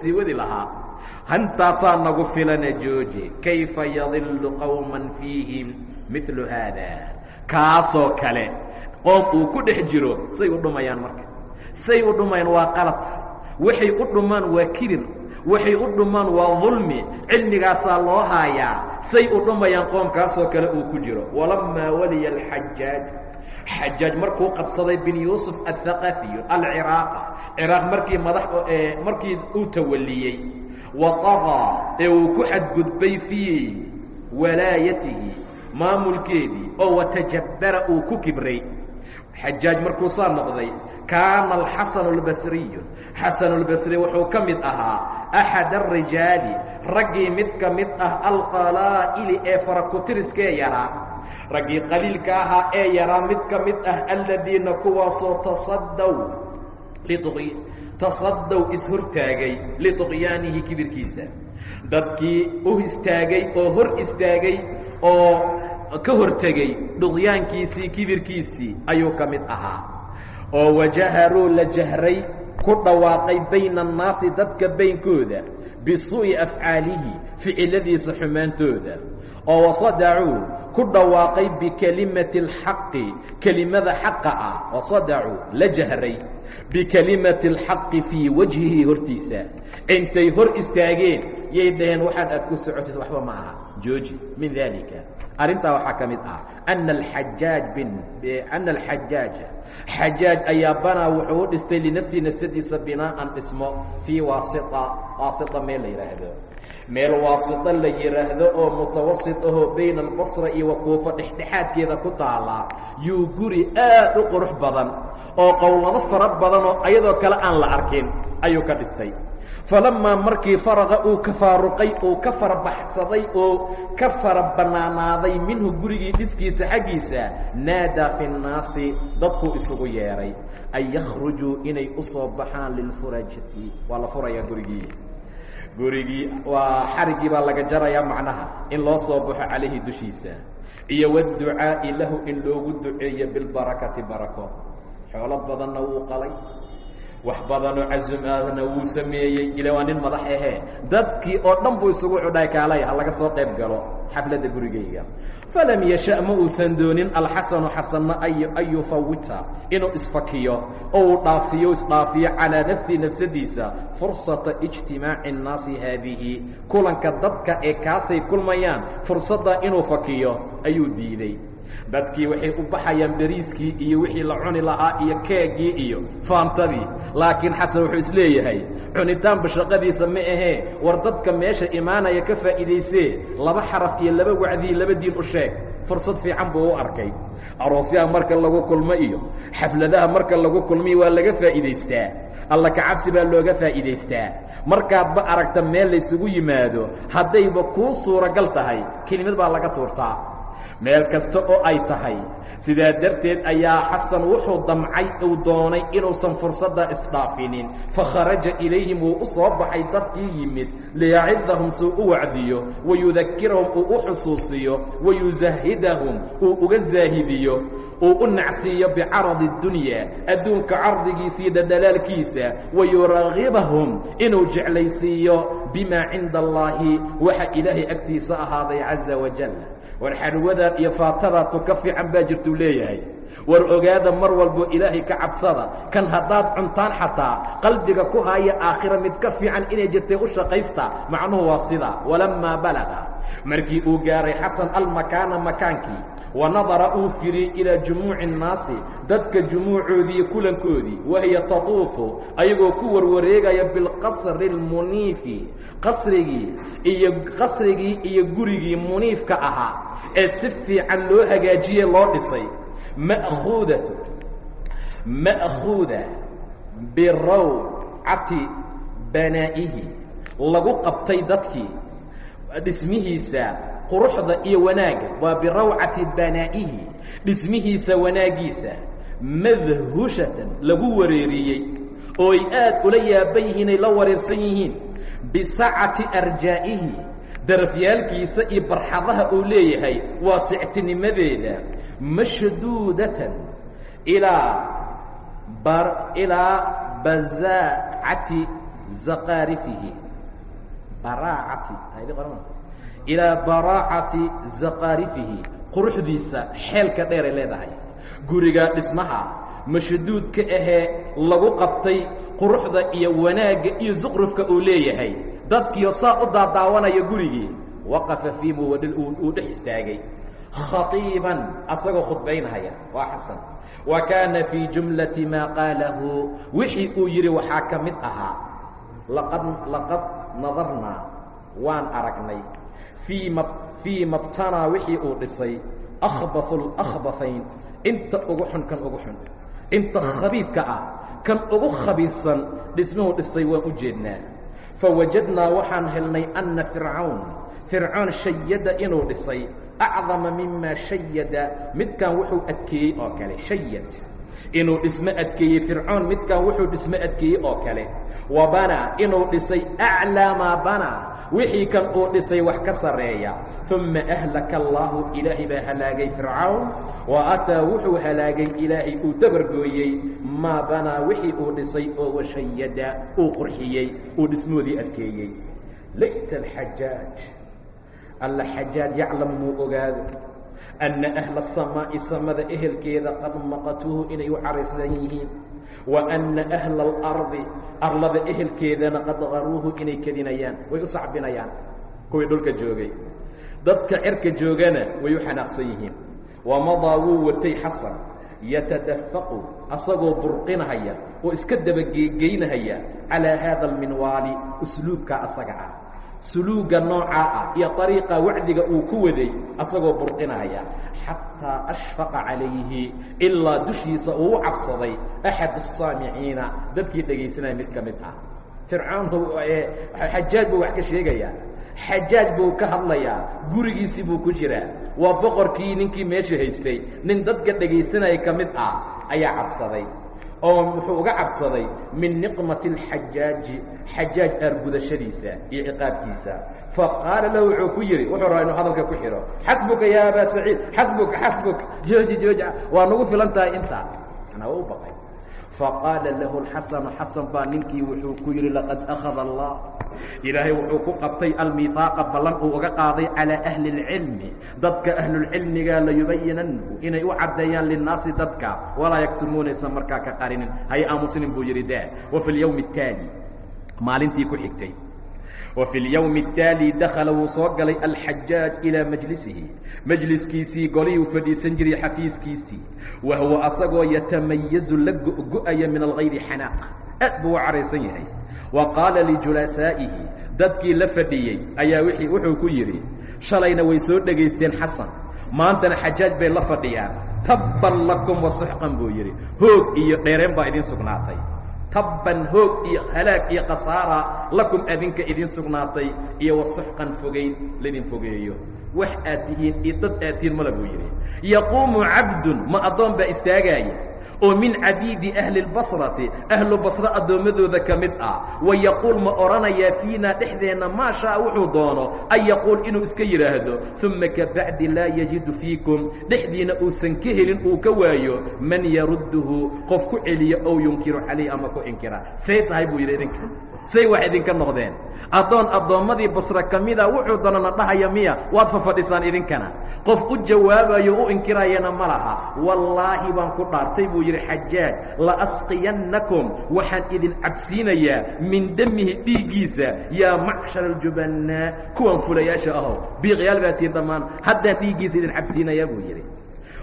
Sii wadi lahaa. Hantaasaa nagu filana jooji. Kayfa yadillu qowman fiihim? Milu haada kaasoo kale qoom uu ku dhex jiro say u dhumayaan marka. Say u dhumayaan waa qalad. Waxay u dhumaan waa kibir. Waxay u dhumaan waa dulmi cilmigaasaa loo haayaa. Say u dhumayaan qoomkaasoo kale uu ku jiro. Walamaa waliya alxajaaj xajaaj markuu qabsaday bin yuusuf aلthaqafiyu alciraaqa ciraaq markii madax markii uu tawaliyey wa طagaa ee uu ku xadgudbay fii walaayatihi maamulkeedii oo watajabbara uu ku kibray xajaaj markuu saa noqday kaana alxasanu اlbasriyu xasanu اlbasri wuxuu ka mid ahaa axad arijaali raggii mid ka mid ah alqalaa'ili ee farakutiriskee yaraa raggii qaliilka ahaa ee yaraa mid ka mid ah aladiina kuwaasoo tasaddow tasaddow ishortaagay liطuqyaanihi kibirkiisa dadkii u istaagay oo hor istaagay oo ka hortegey dhuqyaankiisii kibirkiisii ayuu ka mid ahaa. oo wajaharuu la jahray ku dhawaaqay bayna annaasi dadka baynkooda bisuu'i afcaalihi ficiladiisa xumaantooda. oo wasadacuu ku dhawaaqay bikelimati اlxaqi kelimada xaqa ah. wasadacuu la jahray bikelimati اlxaqi fii wajhihi hortiisa. intay hor istaageen yay dhaheen waxaan aad ku socotay waxba ma aha jooji min dalika arrintaa waxaa ka mid ah ana bin ana alxajaaja xajaaj ayaa banaa wuxuu u dhistay linafsihi nafsadiisa binaa'an dhismo fii waasita waasita meel la yidhaahdo meel waasito la yidhaahdo oo mutawasit ahoo bayna albasra iyo wakuufo dhexdhexaadkeeda ku taala yuu guri aad u qurux badan oo qowlado fara badan oo ayadoo kale aan la arkin ayuu ka dhistay falamaa markii faraqa uu ka faaruqay uu ka farabaxsaday oo ka fara bannaanaaday minhu gurigii dhiskiisa xaggiisa naadaa fi nnaasi dadkuu isugu yeedhay an yakhrujuu inay u soo baxaan lilfurajati waa la furayaa gurigii. Gurigii waa xarigii baa laga jarayaa macnaha in loo soo baxo calayhi dushiisa. Iyo waadducaa'i lahu in loogu duceeyo wax badanoo casumaadna wuu sameeyey. Ila waa nin madax ahee. Dadkii oo dhan buu isugu cudhay kaalay ha laga soo qayb galo xafladda gurigayga falam yasha ma uusan doonin alxasanu xasanna an yufawita inuu isfakiyo oo uu dhaafiyo isdhaafiyo calaa nafsihi nafsadiisa fursata ijtimaaci الnaasi haadihi. Kulanka dadka ee kaasay kulmayaan fursadda inuu fakiyo ayuu diiday dadkii waxay u baxayaan beriiskii iyo wixii la cuni lahaa iyo keegii iyo faantadii laakiin xasan wuxuu is leeyahay cunitaanba shaqadiisa ma ahee war dadka meesha imaanaya ka faa'iidaysee laba xaraf iyo laba wacdii laba diin u sheeg. Fursad fiican buu u arkay. Aroosyaha marka lagu kulmo iyo xafladaha marka lagu kulmiyo waa laga faa'iidaystaa. Alla kacabsi baa looga faa'iidaystaa. Markaadba aragta meel laysugu yimaado haddayba kuu suuragal tahay kelimad baa laga tuurtaa meel kasta oo ay tahay. Sidaa darteed ayaa xasan wuxuu damcay uu doonay inuusan fursadda isdhaafinin. Fakharaja ilayhim wuu u soo baxay dadkii yimid. Liyacidahum suu u wacdiyo wayudakirahum uu u xusuusiyo wayusahidahum uu uga zaahidiyo. Uu u nacsiiyo bicaradi اdunya adduunka cardigiisii dhadhalaalkiisa wayuraagibahum inuu jeclaysiiyo bimaa cinda allaahi waxa ilaahay agtiisa ahaaday caza wajal war xarwadan iyo faatadaatu ka fiican baa jirtuu leeyahay. War ogaada mar walbo ilaahay ka cabsada kan haddaad cuntaan xataa qalbiga ku haaya aakhira mid ka fiican inay jirtay u shaqaysta macnuhu waa sida walammaa balaga. Markii uu gaaray xasan almakaana makaankii wa nadara uu firiyey ilaa jumuuci innaasi dadka jumuucoodii kulankoodii wahiya tatuufu ayagoo ku warwareegaya bilqasri lmuniifi qasrigii iyo qasrigii iyo gurigii muniifka ahaa ee si fiican loo hagaajiye loo dhisay. Ma'khuudatu ma'khuuda birawcati banaa'ihi. Lagu qabtay dadkii dhismihiisa quruxda iyo wanaagga waa birawcati banaa'ihi dhismihiisa wanaagiisa. Madhushatan lagu wareeriyey. Oo ay aad ula yaaban yihiin ay la wareersan darafyaalkiisa iyo barxadaha uu leeyahay waasictinimadeeda mashduudatan ilaa ilaa bazaacati zaqaarifihi. Baraacati ilaa baraacati zaqaarifihi. Quruxdiisa xeelka dheeray leedahay. Guriga dhismaha mashduudka ahee lagu qabtay quruxda iyo wanaagga iyo zuqrufka uu leeyahay dadkiio saa u daadaawanaya gurigii waqafa fiimu uu dhex istaagay. Khaiiban asagoo khudbaynhaya waa xasan. Wa kaana fii jumlati maa qaalahu. Wixii uu yidhi waxaa ka mid ahaa laqad laqad nadarnaa waan aragnay. Fii ma fii mabtanaa wixii uu dhisay akhbathu lakhbathayn inta ugu xun kan ugu xun. Inta khabiidka ah kan ugu khabiidsan dhismuhu dhisay waan u jeednaa fawajadnaa waxaan helnay anna fircawn fircoon shayada inuu dhisay acdama mima shayada midkan wuxuu adkeeyey oo kale shayad inuu dhismo adkeeyey fircoon midkan wuxuu dhismo adkeeyey oo kale wa banaa inuu dhisay aclaa maa banaa wixii kan uu dhisay wax ka sarreeya. Uma ahlaka allaahu ilaahay baa halaagay fircawn wa ataa wuxuu halaagay ilaahay uu dabargooyey maa banaa wixii uu dhisay oo washayada uu qurxiyey uu dhismoodii adkeeyey. Layta alxajaaj alla xajaaj yaclam muu ogaado. Anna ahla asamaa'i samada ehelkeeda qad maqatuuhu inay u caraysan yihiin wa anna ahla alardi arlada ehelkeedana qad qaruuhu inay kedinayaan way u sacbinayaan. Kuwii dhulka joogay. Dadka cerka joogana way u xanaaqsan yihiin. Wamadaa wuu watay xasan yatadafaqu asagoo burqinahaya oo iska dabageegeynahaya calaa haada alminwaali usluubka asaga ah suluuga noocaa ah iyo ariiqa wacdiga uu ku waday asagoo burqinahaya xataa ashfaqa calayhi ilaa dushiisa uu u cabsaday axad الsaamiciina dadkii dhegaysanaya mid ka mid ah. Fircawn xajaaj buu wax ka sheegayaa xajaaj buu ka hadlayaa gurigiisii buu ku jiraa. Waa boqorkii ninkii meesha haystay nin dadka dhegaysanaya ka mid ah ayaa cabsaday oo wuxuu uga cabsaday min niqmati اlxajaaji xajaaj aargudashadiisa iyo ciqaabkiisa faqaala lahu wuxuu ku yidhi wuxuu rabaa inuu hadalka ku xidho xasbuka ya abaa saciid xasbuka xasbuka jooji jooji waa nagu filan tahay intaa. Manaa u baqay faqaala lahu xasanu xasan baa ninkii wuxuu ku yidhi laqad akhada allah ilaahay wuxuu ku qabtay almiihaaqa ballan uu uga qaaday calaa ahli اlcilmi dadka ahlulcilmiga layubayinanhu inay u caddeeyaan linnaasi dadka walaa yaktumuunaysa markaa ka qarinin hay aamusinin buu yidhi daa wa fi اlyowmi اtaali maalintii ku xigtay wa fi اlyowmi اtaali dakhala wuu soo galay alxajaaj ilaa majlisihi. Majliskiisii golihii u fadhiisan jiray xafiiskiisii. Wa huwa asagoo yatamayazu la go'go'aya min algayri xanaaq aad buu u caraysan yahay. Wa qaala lijulaasaa'ihi dadkii la fadhiyey ayaa wuxuu ku yidhi shalayna way soo dhegaysteen xasan maantana xajaaj bay la fadhiyaan. Tabban lakum wasuxqan buu yidhi. Hoog iyo dheereen baa idiin sugnaatay tabban hoog iyo halaag iyo khasaara lakum adinka idiin sugnaatay iyo wasuxqan fogayn laydin fogeeyo. Wax aad tihiin iyo dad aad tihiin mala buu yidhi. Yaquumu cabdun ma addoon baa istaagaaya oo min cabiidi ahli اlbasrati ahlu basre addoommadooda ka mid ah. Wa yaquul ma odhanayaa fiinaa dhexdeenna maa shaa wuxuu doono an yaquul inuu iska yidhaahdo uma kabacdi laa yajidu fiikum. Dhexdiina uusan ka helin uu ka waayo man yarudduhu qof ku celiya ow yunkiru calayh ama ku inkira. Say tahay buu yidhi idinka say wax idinka noqdeen. Addoon addoommadii basre ka mida wuxuu doonana dhahaya miya waad fafadhisaan idinkana. Qof u jawaabayo u inkirayana ma laha. Wallaahi baan ku dhaartay buu yidhi xajaaj laasqiyannakum waxaan idin cabsiinayaa min demihi dhiiggiisa. Yaa macshar aljubannaa kuwan fulayaasha ahow biiqyaal baa tiin dhammaan. Haddaan dhiiggiisa idin cabsiinayaa buu yidhi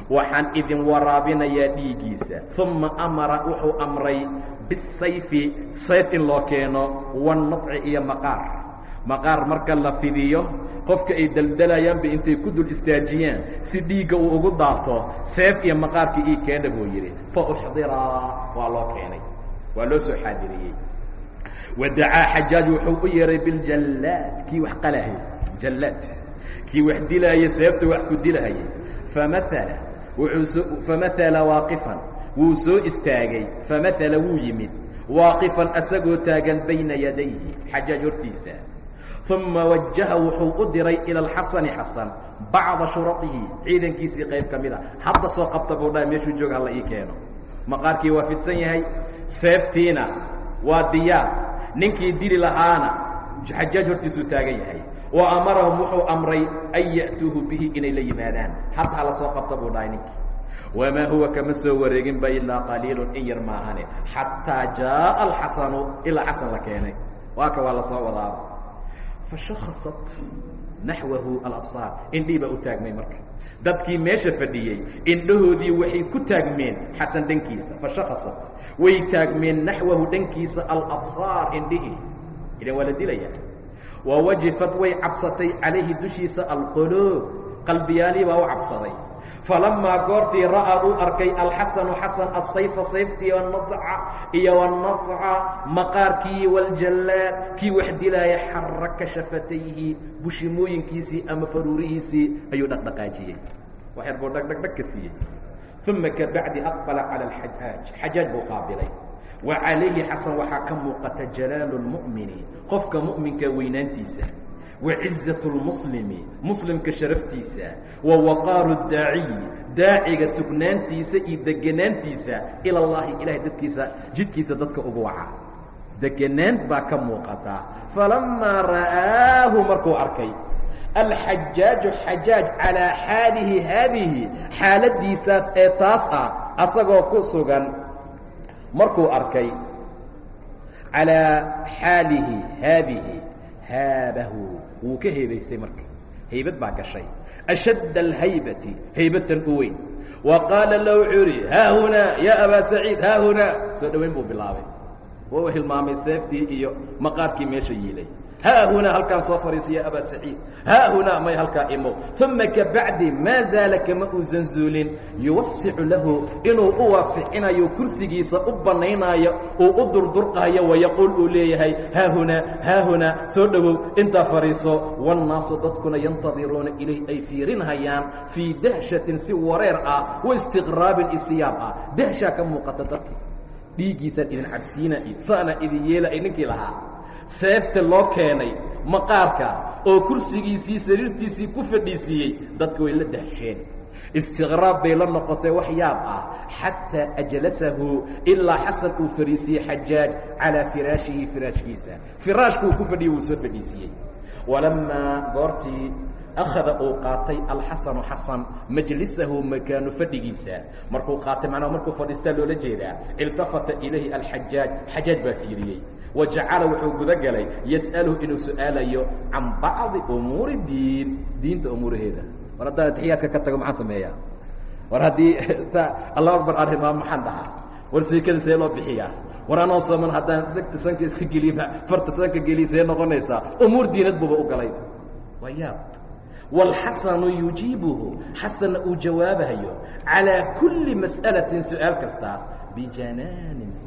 waxaan idin waraabinayaa dhiiggiisa. Uma amara wuxuu amray bisayfi sayf in loo keeno wannaطci iyo maqaar. Maqaar marka la fidiyo qofka ay daldalayaanba intay ku dul istaajiyaan. Si dhiigga uu ugu daato seef iyo maqaarkii ii keena buu yidhi. Fa uxdiraa waa loo keenay. Waa loo soo xaadiriyey. Wadacaa xajaaj wuxuu u yeehay biljallaad. Kii wax qalahayy jallaad. Kii wax dilaayay seefta wax ku dilahayay famatala wuxuu famatala waaqifan wuu soo istaagay famatala wuu yimid waaqifan asagoo taagan bayna yadayhi xajaaj hortiisa. Uma wajaha wuxuu u diray ila alxasani xasan bacda shuraihi ciidankiisii qayb ka mida hadda soo qabta buu dhaha meeshuu joog halla ii keeno. Maqaarkii waa fidsan yahay seeftiina waa diyaar ninkii dili lahaana xajaaj hortiisuu taagan yahay wa amarahum wuxuu amray an ya'tuuhu bihi inay la yimaadaan. Hadda hala soo qabta buu dhahay ninkii wamaa huwa kama soo wareeginba ilaa qaliilun in yar maahane. Xataa jaaa alxasanu ilaa xasan la keenay. Waa ka waa la soo wadaaba fashakasat naxwahu alabsaar. Indhii baa u taagmay dadkii meesha fadhiyey indhahoodii waxay ku taagmeen xasan dhankiisa. Fashakasat way taagmeen naxwahu dhankiisa alabsaar indhihii. Ilan waa la dilayaa wa wajifad way cabsatay calayhi dushiisa alquluub. Qalbiyaalii baa u cabsaday. Falamaa goortii ra'aa uu arkay alxasanu xasan asayfa sayftii wanaca iyo wanaca maqaarkii waljallaad. Kii wax dilaaya xaraka shafatayhi bushimooyinkiisii ama faruurihiisii ayuu dhaqdhaqaajiyey. Waxyar buu dhagdhagdhag ka siiyey aqbala cala alxajaaj xajaaj buu wacalayhi xasan waxaa ka muuqata jalaalu lmu'mini qofka mu'minka weynaantiisa wa cizatu lmuslimi muslimka sharaftiisa wa waqaaru daaciyi daaciga sugnaantiisa iyo deganaantiisa ila allahi ilahay dadkiisa jidkiisa dadka ugu waca. Deganaant baa ka muuqata. Falamaa ra'aahu markuu arkay alxajaaju xajaaj calaa xaalihi haadihi xaaladiisaas ee taas ah, asagoo ku sugan markuu arkay calىa xaalihi haadihi haabahu. Wuu ka heebaystay marka. Haybad baa gashay. Ashadd alhaybati haybatan u weyn. Wa qaala low curi haa hunaa yaa abaa saciid haa hunaa soo dhowayn buu bilaabay. Wuu hilmaamay seeftii iyo maqaarkii meesha yiilay haa hunaa halkaan soo fadhiisa ya abaa saciid haa hunaa may halkaa imow uma kabacdi maa zaala kama uusan zuulin yuwasicu lahu inuu u waasicinayo kursigiisa u bannaynaayo uu u durdurqaayo wayaquul uu leeyahay haa hunaa haa hunaa soo dhowow intaa fadhiiso wannaasu dadkuna yantadiruuna ilayh ay fiirinhayaan fii dahshatin si wareer ah wa istiqraabin isiyaab ah dahshaa ka muuqata dadki dhiiggiisaan idin cabsiina iyo saana idin yeela ninkii lahaa seefta loo keenay maqaarka oo kursigiisii sariirtiisii ku fadhiisiiyey dadka way la dahsheen. Istiqraab bay la noqotay wax yaab ah. Xataa ajlasahu ilaa xasan uu fadhiisiiyey xajaaj calaa firaashihi firaashkiisa. Firaashkuu ku fadhiyey wuu soo fadhiisiiyey walamaa goortii akhada uu qaatay alxasanu xasan majlisahu makaanu fadhigiisa. Markuu qaatay macnaha markuu fadhiistaa loola baa fiiriyey wajacala wuxuu guda galay yas'aluhu inuu su'aalayo can bacdi umuuri diin diinta umuuraheeda war haddaan atixiyaadka ka tago maxaan sameeyaa war haddii allah akbar aan himaa maxaan dhahaa war seekada see loo bixiyaa war sooman haddaan degta sanka iska geliba farta sanka geliya see noqonaysaa umuur diinad buuba u galay waa yaab wاlxasanu yujiibuhu xasanna uu jawaabayo calىa kuli mas'alatin su'aal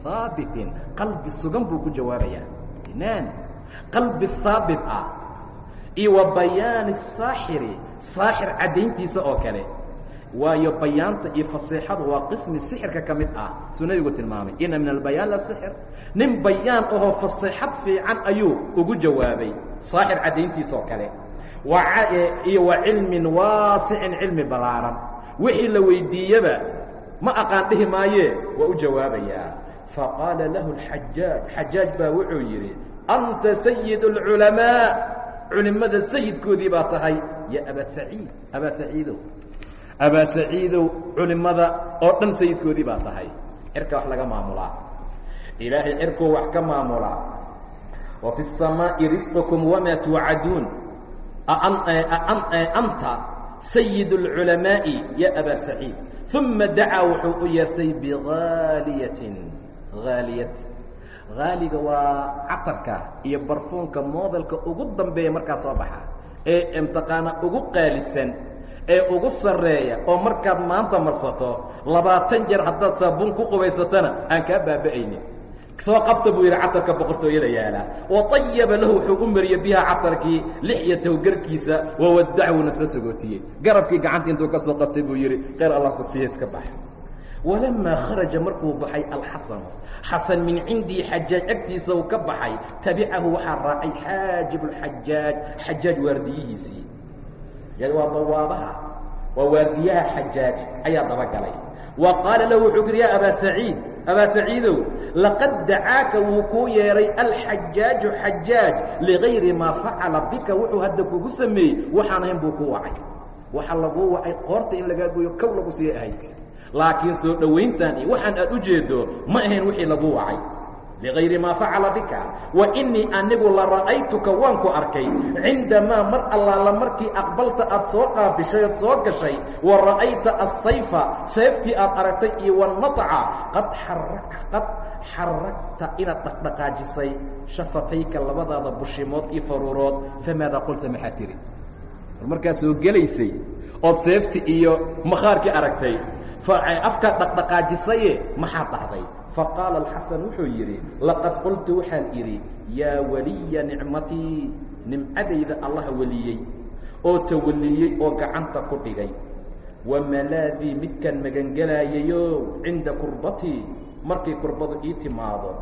haabitin qalbi sugan buu ku jawaabayaa janaan qalbi haabit ah. Iyo wa bayaani saaxiri saaxir caddayntiisa oo kale. Waayo bayaanta iyo faseexadu waa qismi sixirka ka mid ah suu nabigu tilmaamay. Ina min albayaan la sixir. Nin bayaan ahoo faseexad fiican ayuu ugu jawaabay saaxir caddayntiisa oo kale. Iyo wa cilmin waasicin cilmi ballaaran. Wixii la weydiiyeba ma aqaan dhihi maayee waa u jawaabayaa faqaala lahu xajaaj xajaaj baa wuxuu yidhi anta sayid اlculamaa culimmada sayidkoodii baa tahay ya abaa saciid abaa saciidow abaa saciidow culimmada oo dhan sayidkoodii baa tahay cirka wax laga maamulaa ilaahay cirkuu wax ka maamulaa wa fi الsamaaءi risqكum wama tuucaduun anta sayid اlculamaaءi ya abaa saciid uma dacaa wuxuu u yeertay bihaaliyatin haaliyad haaliga waa catarka iyo barfuunka moodalka ugu dambeeya markaa soo baxa ee imtiqaana ugu qaalisan ee ugu sarreeya oo markaad maanta marsato labaatan jeer haddaad saabuun ku qubaysatona aan kaa baaba'aynin. Soo qabta buu yidhi catarka boqortooyada yaalla. Waطayaba lahu wuxuu biha catarkii lixyatahu garkiisa wawadacwuna soo sagootiyey. Garabkii gacantii intuu ka soo qabtay buu yidhi khayr allah ku siiya iska bax walamaa kharaja markuu baxay alxasanu xasan min cindii xajaaj agtiisa uu ka baxay tabicahu waxaa raacay xaajib اlxajaaj xajaaj waardiyihiisii waa bawaabaha waa waardiyaha xajaaj ayaa dabagalay wa qaala lahu wuxuu ku yidhi ya abaa saciid abaa saciidow laqad dacaaka wuu kuu yeedhay alxajaaju xajaaj ligayri maa facala bika wuxuu hadda kugu sameeyey waxaan ahayn buu ku wacay waxaa laguu wacay qoorta in lagaa gooyo kow lagu sii ahayd laakiin soo dhowayntan iyo waxaan aad u jeedo ma ahayn wixii lagu wacay. Ligayri maa facala bika wa innii anigu la ra'aytuka waan ku arkay. Cindamaa mar allaala markii aqbalta aad soo qaabishay ood soo gashay wa ra'ayta asayfa seeftii aad aragtay iyo wanataca qad qad xaragta inaad dhaqdhaqaajisay shafatayka labadaada bushimood iyo faruurood famaadaa qulta maxaa tiri? War markaa soo gelaysay ood seefti iyo makhaarkii aragtay afkaad dhaqdhaqaajisaye maxaad dhahday faqaala alxasan wuxuu yidhi laqad qultu waxaan idhi yaa waliya nicmatii nimcadayda allah weliyey oo tawaliyey oo gacanta ku dhigay. Wamalaadii midkaan magangelayayo cinda kurbatii markay kurbadu ii timaado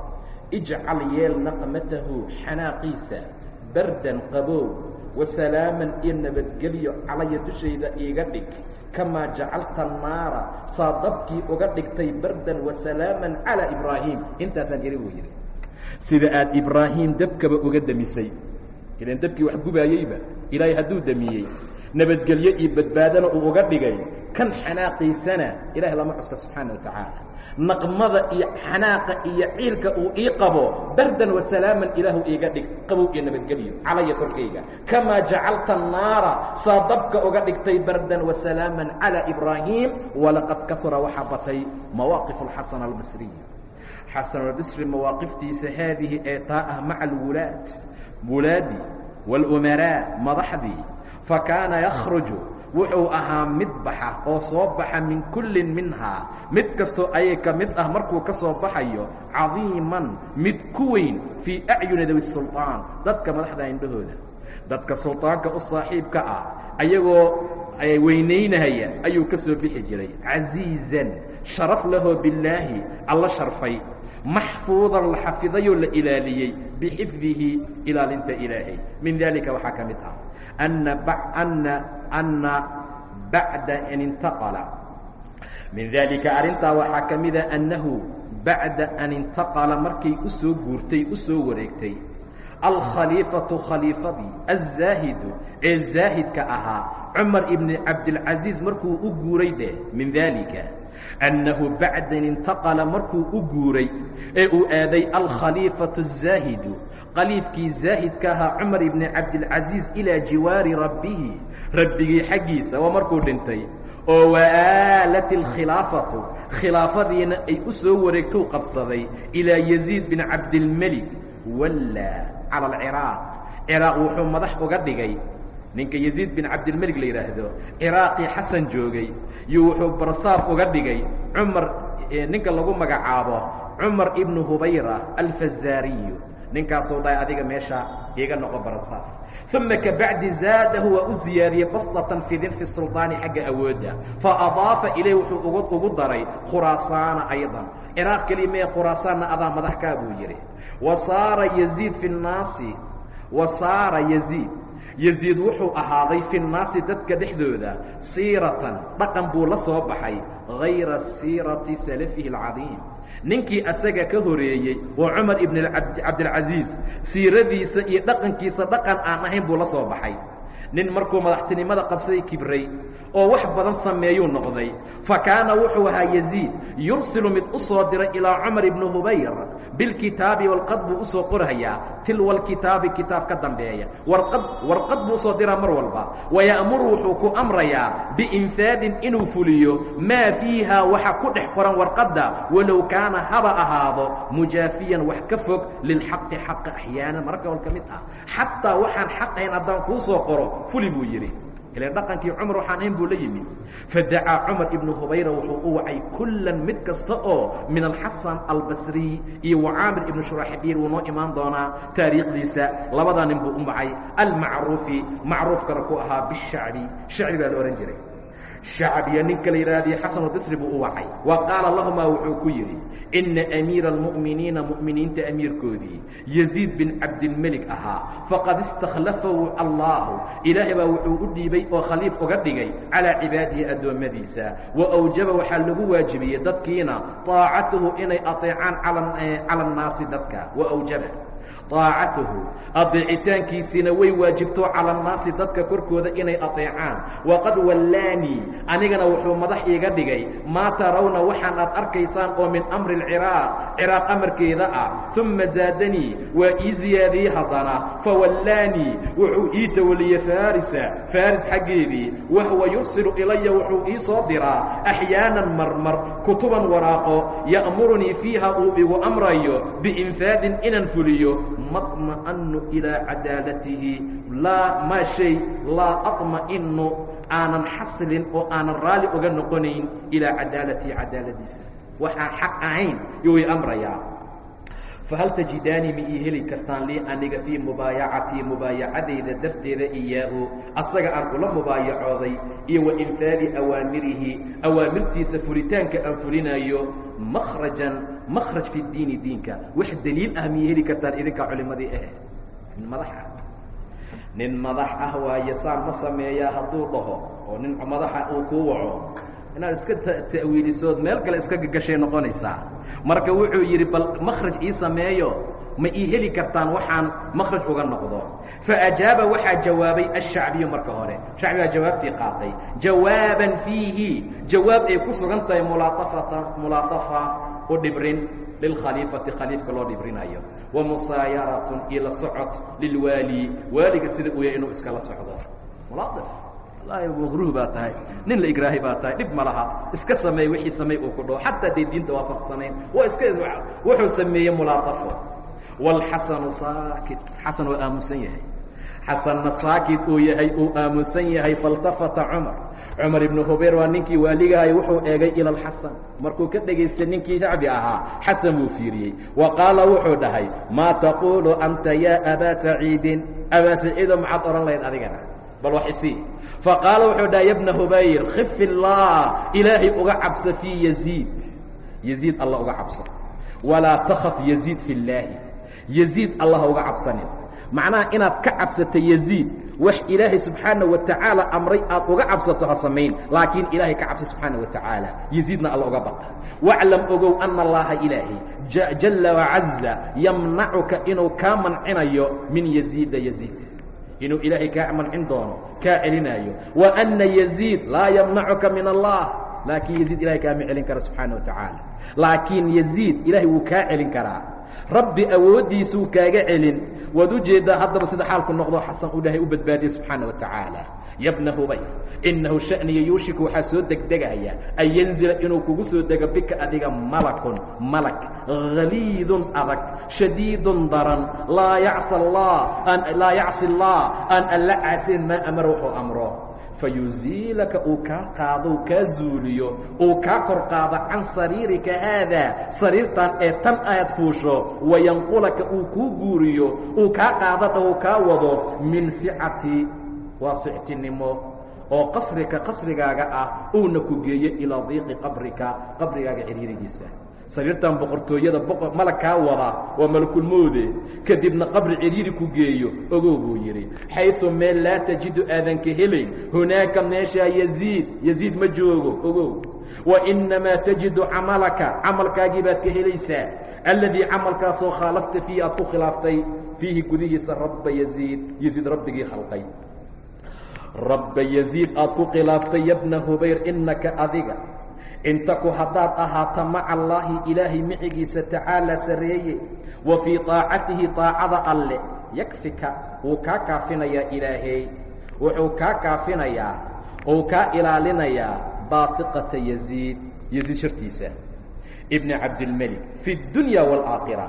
ijcal yeel naqmatahu xanaaqiisa bardan qabow wasalaaman iyo nabadgelyo calaya dushayda iiga dhig kamaa jacalta naara saa dabkii uga dhigtay bardan wasalaaman calaa ibraahim intaasaan iri buu yidhi sida aad ibraahim dabkaba uga demisay ilan dabkii wax gubaayeyba ilaahay hadduu demiyey nabadgelyo iyo badbaadana uu uga dhigay kan xanaaqiisana ilahay lama xuska subxaana wa tacaala. Naqmada iyo xanaaqa iyo ciilka uu ii qabo bardan wasalaaman ilaahu iiga dhig qabow iyo nabadgelyo calaya korkayga. Kamaa jacalta naara saa dabka uga dhigtay bardan wasalaaman calaa ibraahim walaqad kahura waxaa batay mawaaqif alxasan albasriy xasan albasri mawaaqiftiisa haadihi ee taa ah maca alwulaad wulaadi walumaraa madaxdii fakaana yakhruju wuxuu ahaa mid baxa oo soo baxa min kullin minhaa mid kastoo ayay ka mid ah markuu ka soo baxayo cadiiman mid ku weyn fii acyuni dawi sulطaan dadka madaxda indhahooda. Dadka sulطaanka u saaxiibka ah ayagoo weynaynahaya ayuu ka soo bixi jiray. Casiizan sharaf lahoo billaahi alla sharfay. Maxfuudan la xafidayoo la ilaaliyey bixifdihi ilaalinta ilaahay. Min dalika waxaa ka mid ah ana bacda an intaqala min daalika arrintaa waxaa ka mida annahu bacda an intaqala markay u soo soo guurtay u wareegtay alkhaliifatu khaliifadii azaahidu ee zaahidka ahaa cumar ibni cabdilcasiis markuu u guuray dheh min daalika annahu bacdan intaqala markuu u guuray ee uu aaday alkhaliifatu azaahidu qaliifkii zaahidka ahaa cumar ibni cabdilcasiis ilaa jiwaari rabbihi rabbigii xaggiisa waa markuu dhintay oo waaalat alkhilaafatu khilaafadiina ay u soo wareegtou qabsaday ilaa yaziid bin cabdilmelik wallaa cala alciraaq ciraaq wuxuu madax uga dhigay. Ninka yaziid bin cabdilmelik la yidhaahdo ciraaqii xasan joogay iyo wuxuu barsaaf uga dhigay. Cumar ninka lagu magacaabo cumar ibnu hubayra alfazaariyu ninkaasuu dhahay adiga meesha iiga noqo baransaaf uma kabacdi zaadahu waa u ziyaadiyey baslatan fidin fi suldaani xagga awoodda fa adaafa ilayh wuxuu ugu daray khuraasaana aydan. Ciraaq keliya mee khuraasaanna adaa madax kaa buu yidhi. Wa saara yaziid fi nnaasi wa saara yaziid. Yaziid wuxuu ahaaday fi nnaasi dadka dhexdooda siiratan dhaqan buu la soo baxay hayra siirati salafihi alcadiim ninkii asaga ka horeeyey oo cumar ibn cabdilcasiis siiradiisa iyo dhaqankiisa dhaqan aan ahayn buu la soo baxay nin markuu madaxtinimada qabsaday kibray oo wax badan sameeyuu noqday. Fa kaana wuxuu ahaa yaziid yursilu mid u soo diray ilaa cumar ibni hubayr. Bilkitaabi walqad buu u soo qorhayaa tilwa alkitaabi kitaab ka dambeeya. Warqad warqad buu u soo diraa mar walba. Waya'muru wuxuu ku amrayaa biinfaadin inuu fuliyo maa fiiha waxa ku dhex qoran warqadda walow kaana haba ahaado mujaafiyan wax ka fog lilxaqi xaqa axyaanan mararka wal ka mid ah xataa waxaan xaqahayn haddaan kuu soo qoro fuli buu yidhi. Ilan dhaqankii cumar waxaan ahayn buu la yimid. Fadacaa cumar ibnu hubayra wuxuu u wacay kullan mid kasta oo min alxasan albasriy iyo wacaamir ibnu shuraxbiil wuu noo imaan doonaa taariikhdiisa. Labadaa nin buu u wacay. Almacruufi macruufkana ku ahaa bishacbi. Shacbi baa la odhan jiray shacbiya ninka la yidhaahdiye xasan albasri buu u wacay. Wa qaala lahumaa wuxuu ku yidhi inna amiira almu'miniina mu'miniinta amiirkoodii yaziid bin cabdilmelik ahaa faqad istakhlafahu allaahu. Ilaahay baa wuxuu u dhiibay oo khaliif uga dhigay calaa cibaadihi addoommadiisa. Wa awjaba waxaa lagu waajibiyey dadkiina taacatahu inay ateecaan cala annaasi dadka. Wa awjaba aacatahu adeecitaankiisiina way waajibto cala annaasi dadka korkooda inay ateecaan waqad wallaanii anigana wuxuu madax iiga dhigay maa tarawna waxaan aad arkaysaan oo min amri lciraaq ciraaq amarkeeda ah. Uma zaadanii waa ii ziyaadiyey haddana. Fawallaanii wuxuu ii tawaliyey farisa faris xaggeedii wahuwa yursilu ilaya wuxuu ii soo diraa axyaanan marmar kutuban waraaqo ya'murunii fiiha uu igu amrayo biinfaadin inaan fuliyo maطma'anu ilaa cadaalatihi. Laa maa shay laa aطma'inu aanan xaslin oo aanan raalli uga noqonayn ilaa cadaalatihi cadaaladiisa. Waxaan xaq ahayn yuu i amrayaa fahal tajidaanii ma ii heli kartaan lii aniga fii mubaayacatii mubaayacadayda darteeda iyaahu asaga aan ula mubaayacooday iyo wa infaadi awaamirihi awaamirtiisa fulitaanka aan fulinayo makhrajan makhraj fi diini diinka wax daliil ah miyay heli kartaan idinkaa culimadii ah nin madax ah nin madax ah waaye saan ma sameeyaa hadduu dhaho oo nin madaxa uu kuu waco inaad iska ta'wiilisood meel kale iska gagashay noqonaysaa. Marka wuxuu yidhi bal makhraj ii sameeyo ma ii heli kartaan waxaan makhraj uga noqdo. Faajaaba waxaa jawaabay ashacbiyu marka hore. Shacbigaa jawaabtii qaatay. Jawaaban fiihi jawaab ay ku sugan tahay mulaaafata mulaatafa u dhibrin lilkhaliifati khaliifka loo dhibrinayo. Wa musaayaratun iyo la socod lilwaali waaliga sida uu inuu iskala socdo. Mulaaif makruuh baa tahay. Nin la igraahay baa tahay. Dhib ma laha. Iska sameey wixii samey uu ku dhaho. Xataa dee diinta waafaqsanayn waa iska wuxuu sameeyey mulaatafo. Wاlxasanu saakit. Xasan waa aamusan yahay. Xasanna saakit uu yahay uu aamusan yahay faltafata cumar. Cumar ibnu hubayr waa ninkii waaligahay wuxuu eegay ila alxasan markuu ka dhagaystay ninkii shacbi ahaa xasan buu fiiriyey. Wa qaala wuxuu dhahay maa taquulu anta yaa abaa saciidin? Abaa saciido maxaad ohan lahayd adigana. Bal wax isii faqaala wuxuu dhahay ya bna hubayr khif illah ilaahay uga cabso fii yaziid yaziid allah uga cabso walaa takhaf yaziid fi اllaahi yaziid allah uga cabsanin macnaha inaad ka cabsato yaziid wax ilaahay subxaana wa tacaala amray aad uga cabsato ha samayn laakiin ilaahay ka cabso subxaana wa tacaala yaziidna alla uga baqa waclam ogow ana allaha ilaahay jalla inuu kaa mancinayo min yaziida yaziid inuu ilaahay kaa mancin doono kaa celinaayo. Wa ana yaziid laa yamnacuka min allah. Laakiin yaziid ilahay kaama celin kara subxaana wa tacaala. Laakiin yaziid ilaahay wuu kaa celin karaa. Rabbi awooddiisuu kaaga celin. Waad u jeeddaa haddaba sida xaalku noqdo xasan uu ilaahay u badbaadiye subxaana wa tacaala ya bna hubayr innahu sha'niya yuushiku waxaa soo degdegaya. An yanzila inuu kugu soo dego bika adiga malakun malak. Haliidun adag shadiidun daran. Laa yacsi allah aan alla caasin maa amara wuxuu amro. Fayuziilaka uu kaa qaado uu kaa zuuliyo uu kaa kor qaado can sariirika haadaa sariirtan ee tan aad fuusho wayanqulaka uu kuu guuriyo uu kaa qaadadha uu kaa wado min ficati waasictinimo oo qasrika qasrigaaga ah uuna ku geeyo ilaa diiqi qabrika qabrigaaga ciriirigiisa. Sariirtan boqortooyada malag kaa wada waa malakulmoode kadibna qabri ciriiri ku geeyo ogow buu yidhi xayثu meel laa tajidu aadan ka helayn hunaaka meeshaa yaziid yaziid ma joogo ogow. Wainamaa tajidu camalaka camalkaagii baad ka helaysaa alladii camalkaasoo khaalafta fiihi aad ku khilaaftay fiihi gudihiisa rabba yaziid yaziid rabbigii khalqay rabba yaziid aad ku khilaaftay yabna hubayr innaka adiga. Intaku haddaad ahaato maca allaahi ilaahay micigiisa tacaalaa sarreeye wa fii taacatihi taacada alle yakfika wuu kaa kaafinayaa ilaahay. Wuxuu kaa kaafinayaa uu kaa ilaalinayaa baafiqata yaziid yaziid shartiisa ibni cabdilmelik fi اdunya wاlaakhira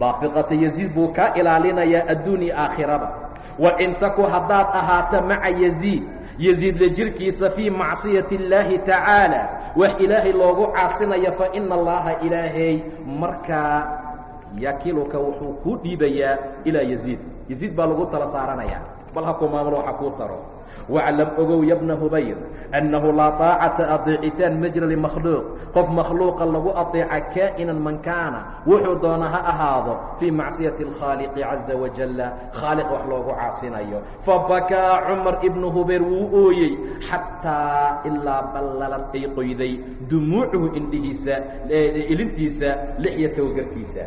baafiqata yaziid buu kaa ilaalinayaa adduunya aakhiraba wa in taku haddaad ahaato maca yaziid yaziidla jirkiisa fii macsiyati اllaahi tacaala wax ilaahay loogu caasinaya fa ina allaha ilaahay markaa yakiluka wuxuu kuu dhiibayaa ilaa yaziid. Yaziid baa lagu tala saaranayaa. Bal ha ku maamulo waxa kuu taro waclam ogow yabna hubayr annahu laa taacata adeecitaan majra limakhluuq qof makhluuqa lagu adeeca kaa'inan man kaana wuxuu doona ha ahaado fii macsiyati alkhaaliqi caza wajalla khaaliq wax loogu caasinayo fabakaa cumar ibnu hubayr wuu ooyey xataa ilaa ballalad ay qoyday dumuucuhu indhihiisa ilintiisa lixyatow garkiisa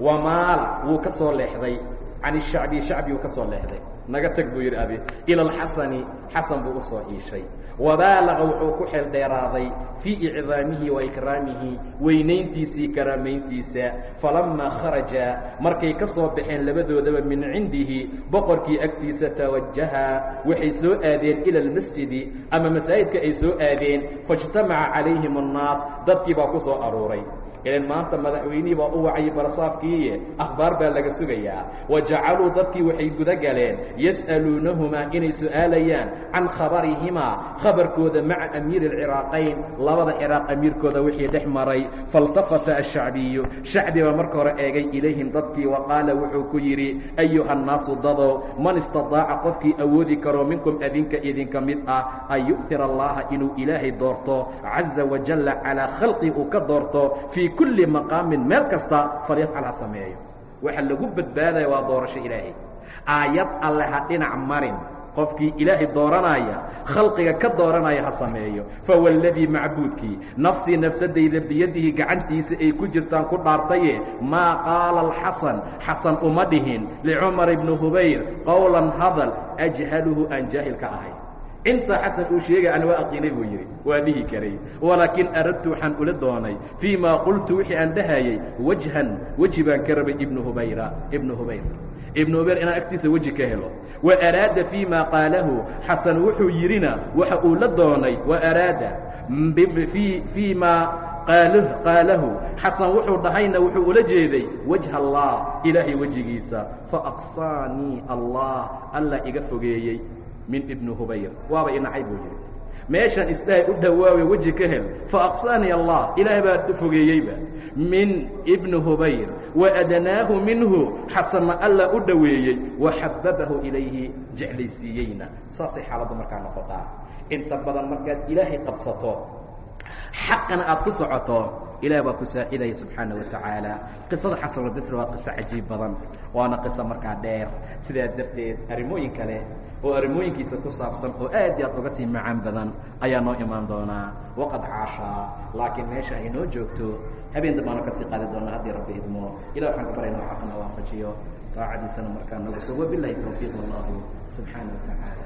wamaala wuu ka soo leexday can shacbi shacbi wuu ka soo leexday. Naga tag buu yidhi abi ila alxasani xasan buu u soo iishay. Wabaalaqa wuxuu ku xeel dheeraaday fii icdaamihi wa ikraamihi weynayntiisii karaamayntiisa falammaa kharaja markay ka soo baxeen labadoodaba min cindihi boqorkii agtiisa tawajaha waxay soo aadeen ila almasjidi ama masaajidka ay soo aadeen faijtamaca calayhim annaas dadkii baa ku soo aruuray ilan maanta madaxweynihii baa u wacayay barasaafkiiye akhbaar baa laga sugayaa. Wa jacaluu dadkii waxay guda galeen yas'aluunahumaa inay su'aalayaan can khabarihimaa khabarkooda maca amiiri alciraaqayn. Labada ciraaq amiirkooda wixii dhex maray faاltafata ashacbiyu shacbi baa marka hore eegay ilayhim dadkii wa qaala wuxuu ku yidhi ayuha nnaasu dadow man istadaaca qofkii awoodi karo minkum adinka idinka mid ah an yu'hir allaha inuu ilaahay doorto caza wajalla calaa khalqi uu ka doorto fii kulli maqaamin meel kasta falyafcal ha sameeyo. Waxa lagu badbaadaya waa doorasho ilaahay. Aayad alle ha dhinac marin. Qofkii ilaahay dooranaya khalqiga ka dooranaya ha sameeyo. Fawaladii macbuudkii nafsii nafsadayda biyadihi gacantiisa ay ku jirtaan ku dhaartaye maa qaala alxasan xasan uma dhihin. Licumar ibni hubayr qowlan hadal ajhaluhu aan jaahil ka ahay intaa xasan uu sheegay ana waa aqiinay buu yidhi. Waa dhihi karay. Walaakiin aradtu waxaan ula doonay fii maa qultu wixii aan dhahayey wajhan weji baan ka rabay ibnu hubayra ibnu hubayr. Ibnu hubayr inaan agtiisa weji ka helo. Wa araada fii ma qaalahu xasan wuxuu yidhina waxa uu la doonay wa araada fii maa qaalahu. Xasan wuxuu dhahayna wuxuu ula jeeday wajha allah ilaahay wejigiisa faaqsaanii allah alla iga fogeeyey min ibni hubayr. Waaba inacay buu yidhi meeshaan isdhahay u dhowaawe weji ka hel. Faaqsaanii allah ilaahay baa fogeeyeyba. Min ibni hubayr. Waadnaahu minhu xasanna alla u dhoweeyey. Waxababahu ilayhi jeclaysiiyeyna. Saasay xaaladdu markaa noqotaa. Inta badan markaad ilaahay qabsato xaqana aad ku socoto ilaah baa ku saacidaya subxaana wa qisada xasanulbasri waa qiso cajiib badan. Waana qiso markaa dheer. Sidaa darteed arrimooyin kale oo arrimooyinkiisa ku saabsan oo aad i aad uga sii macaan badan ayaa noo imaan doonaa waqad caashaa laakiin meesha ay noo joogto habeen dambaano ka sii qaadi doona haddii rabbi idmo. Ilah waxaan ka barayna xaqna waafajiyo. Taacadiisana markaa nagu soo wabilahi tawfiiq allahu subxaana wa tacaala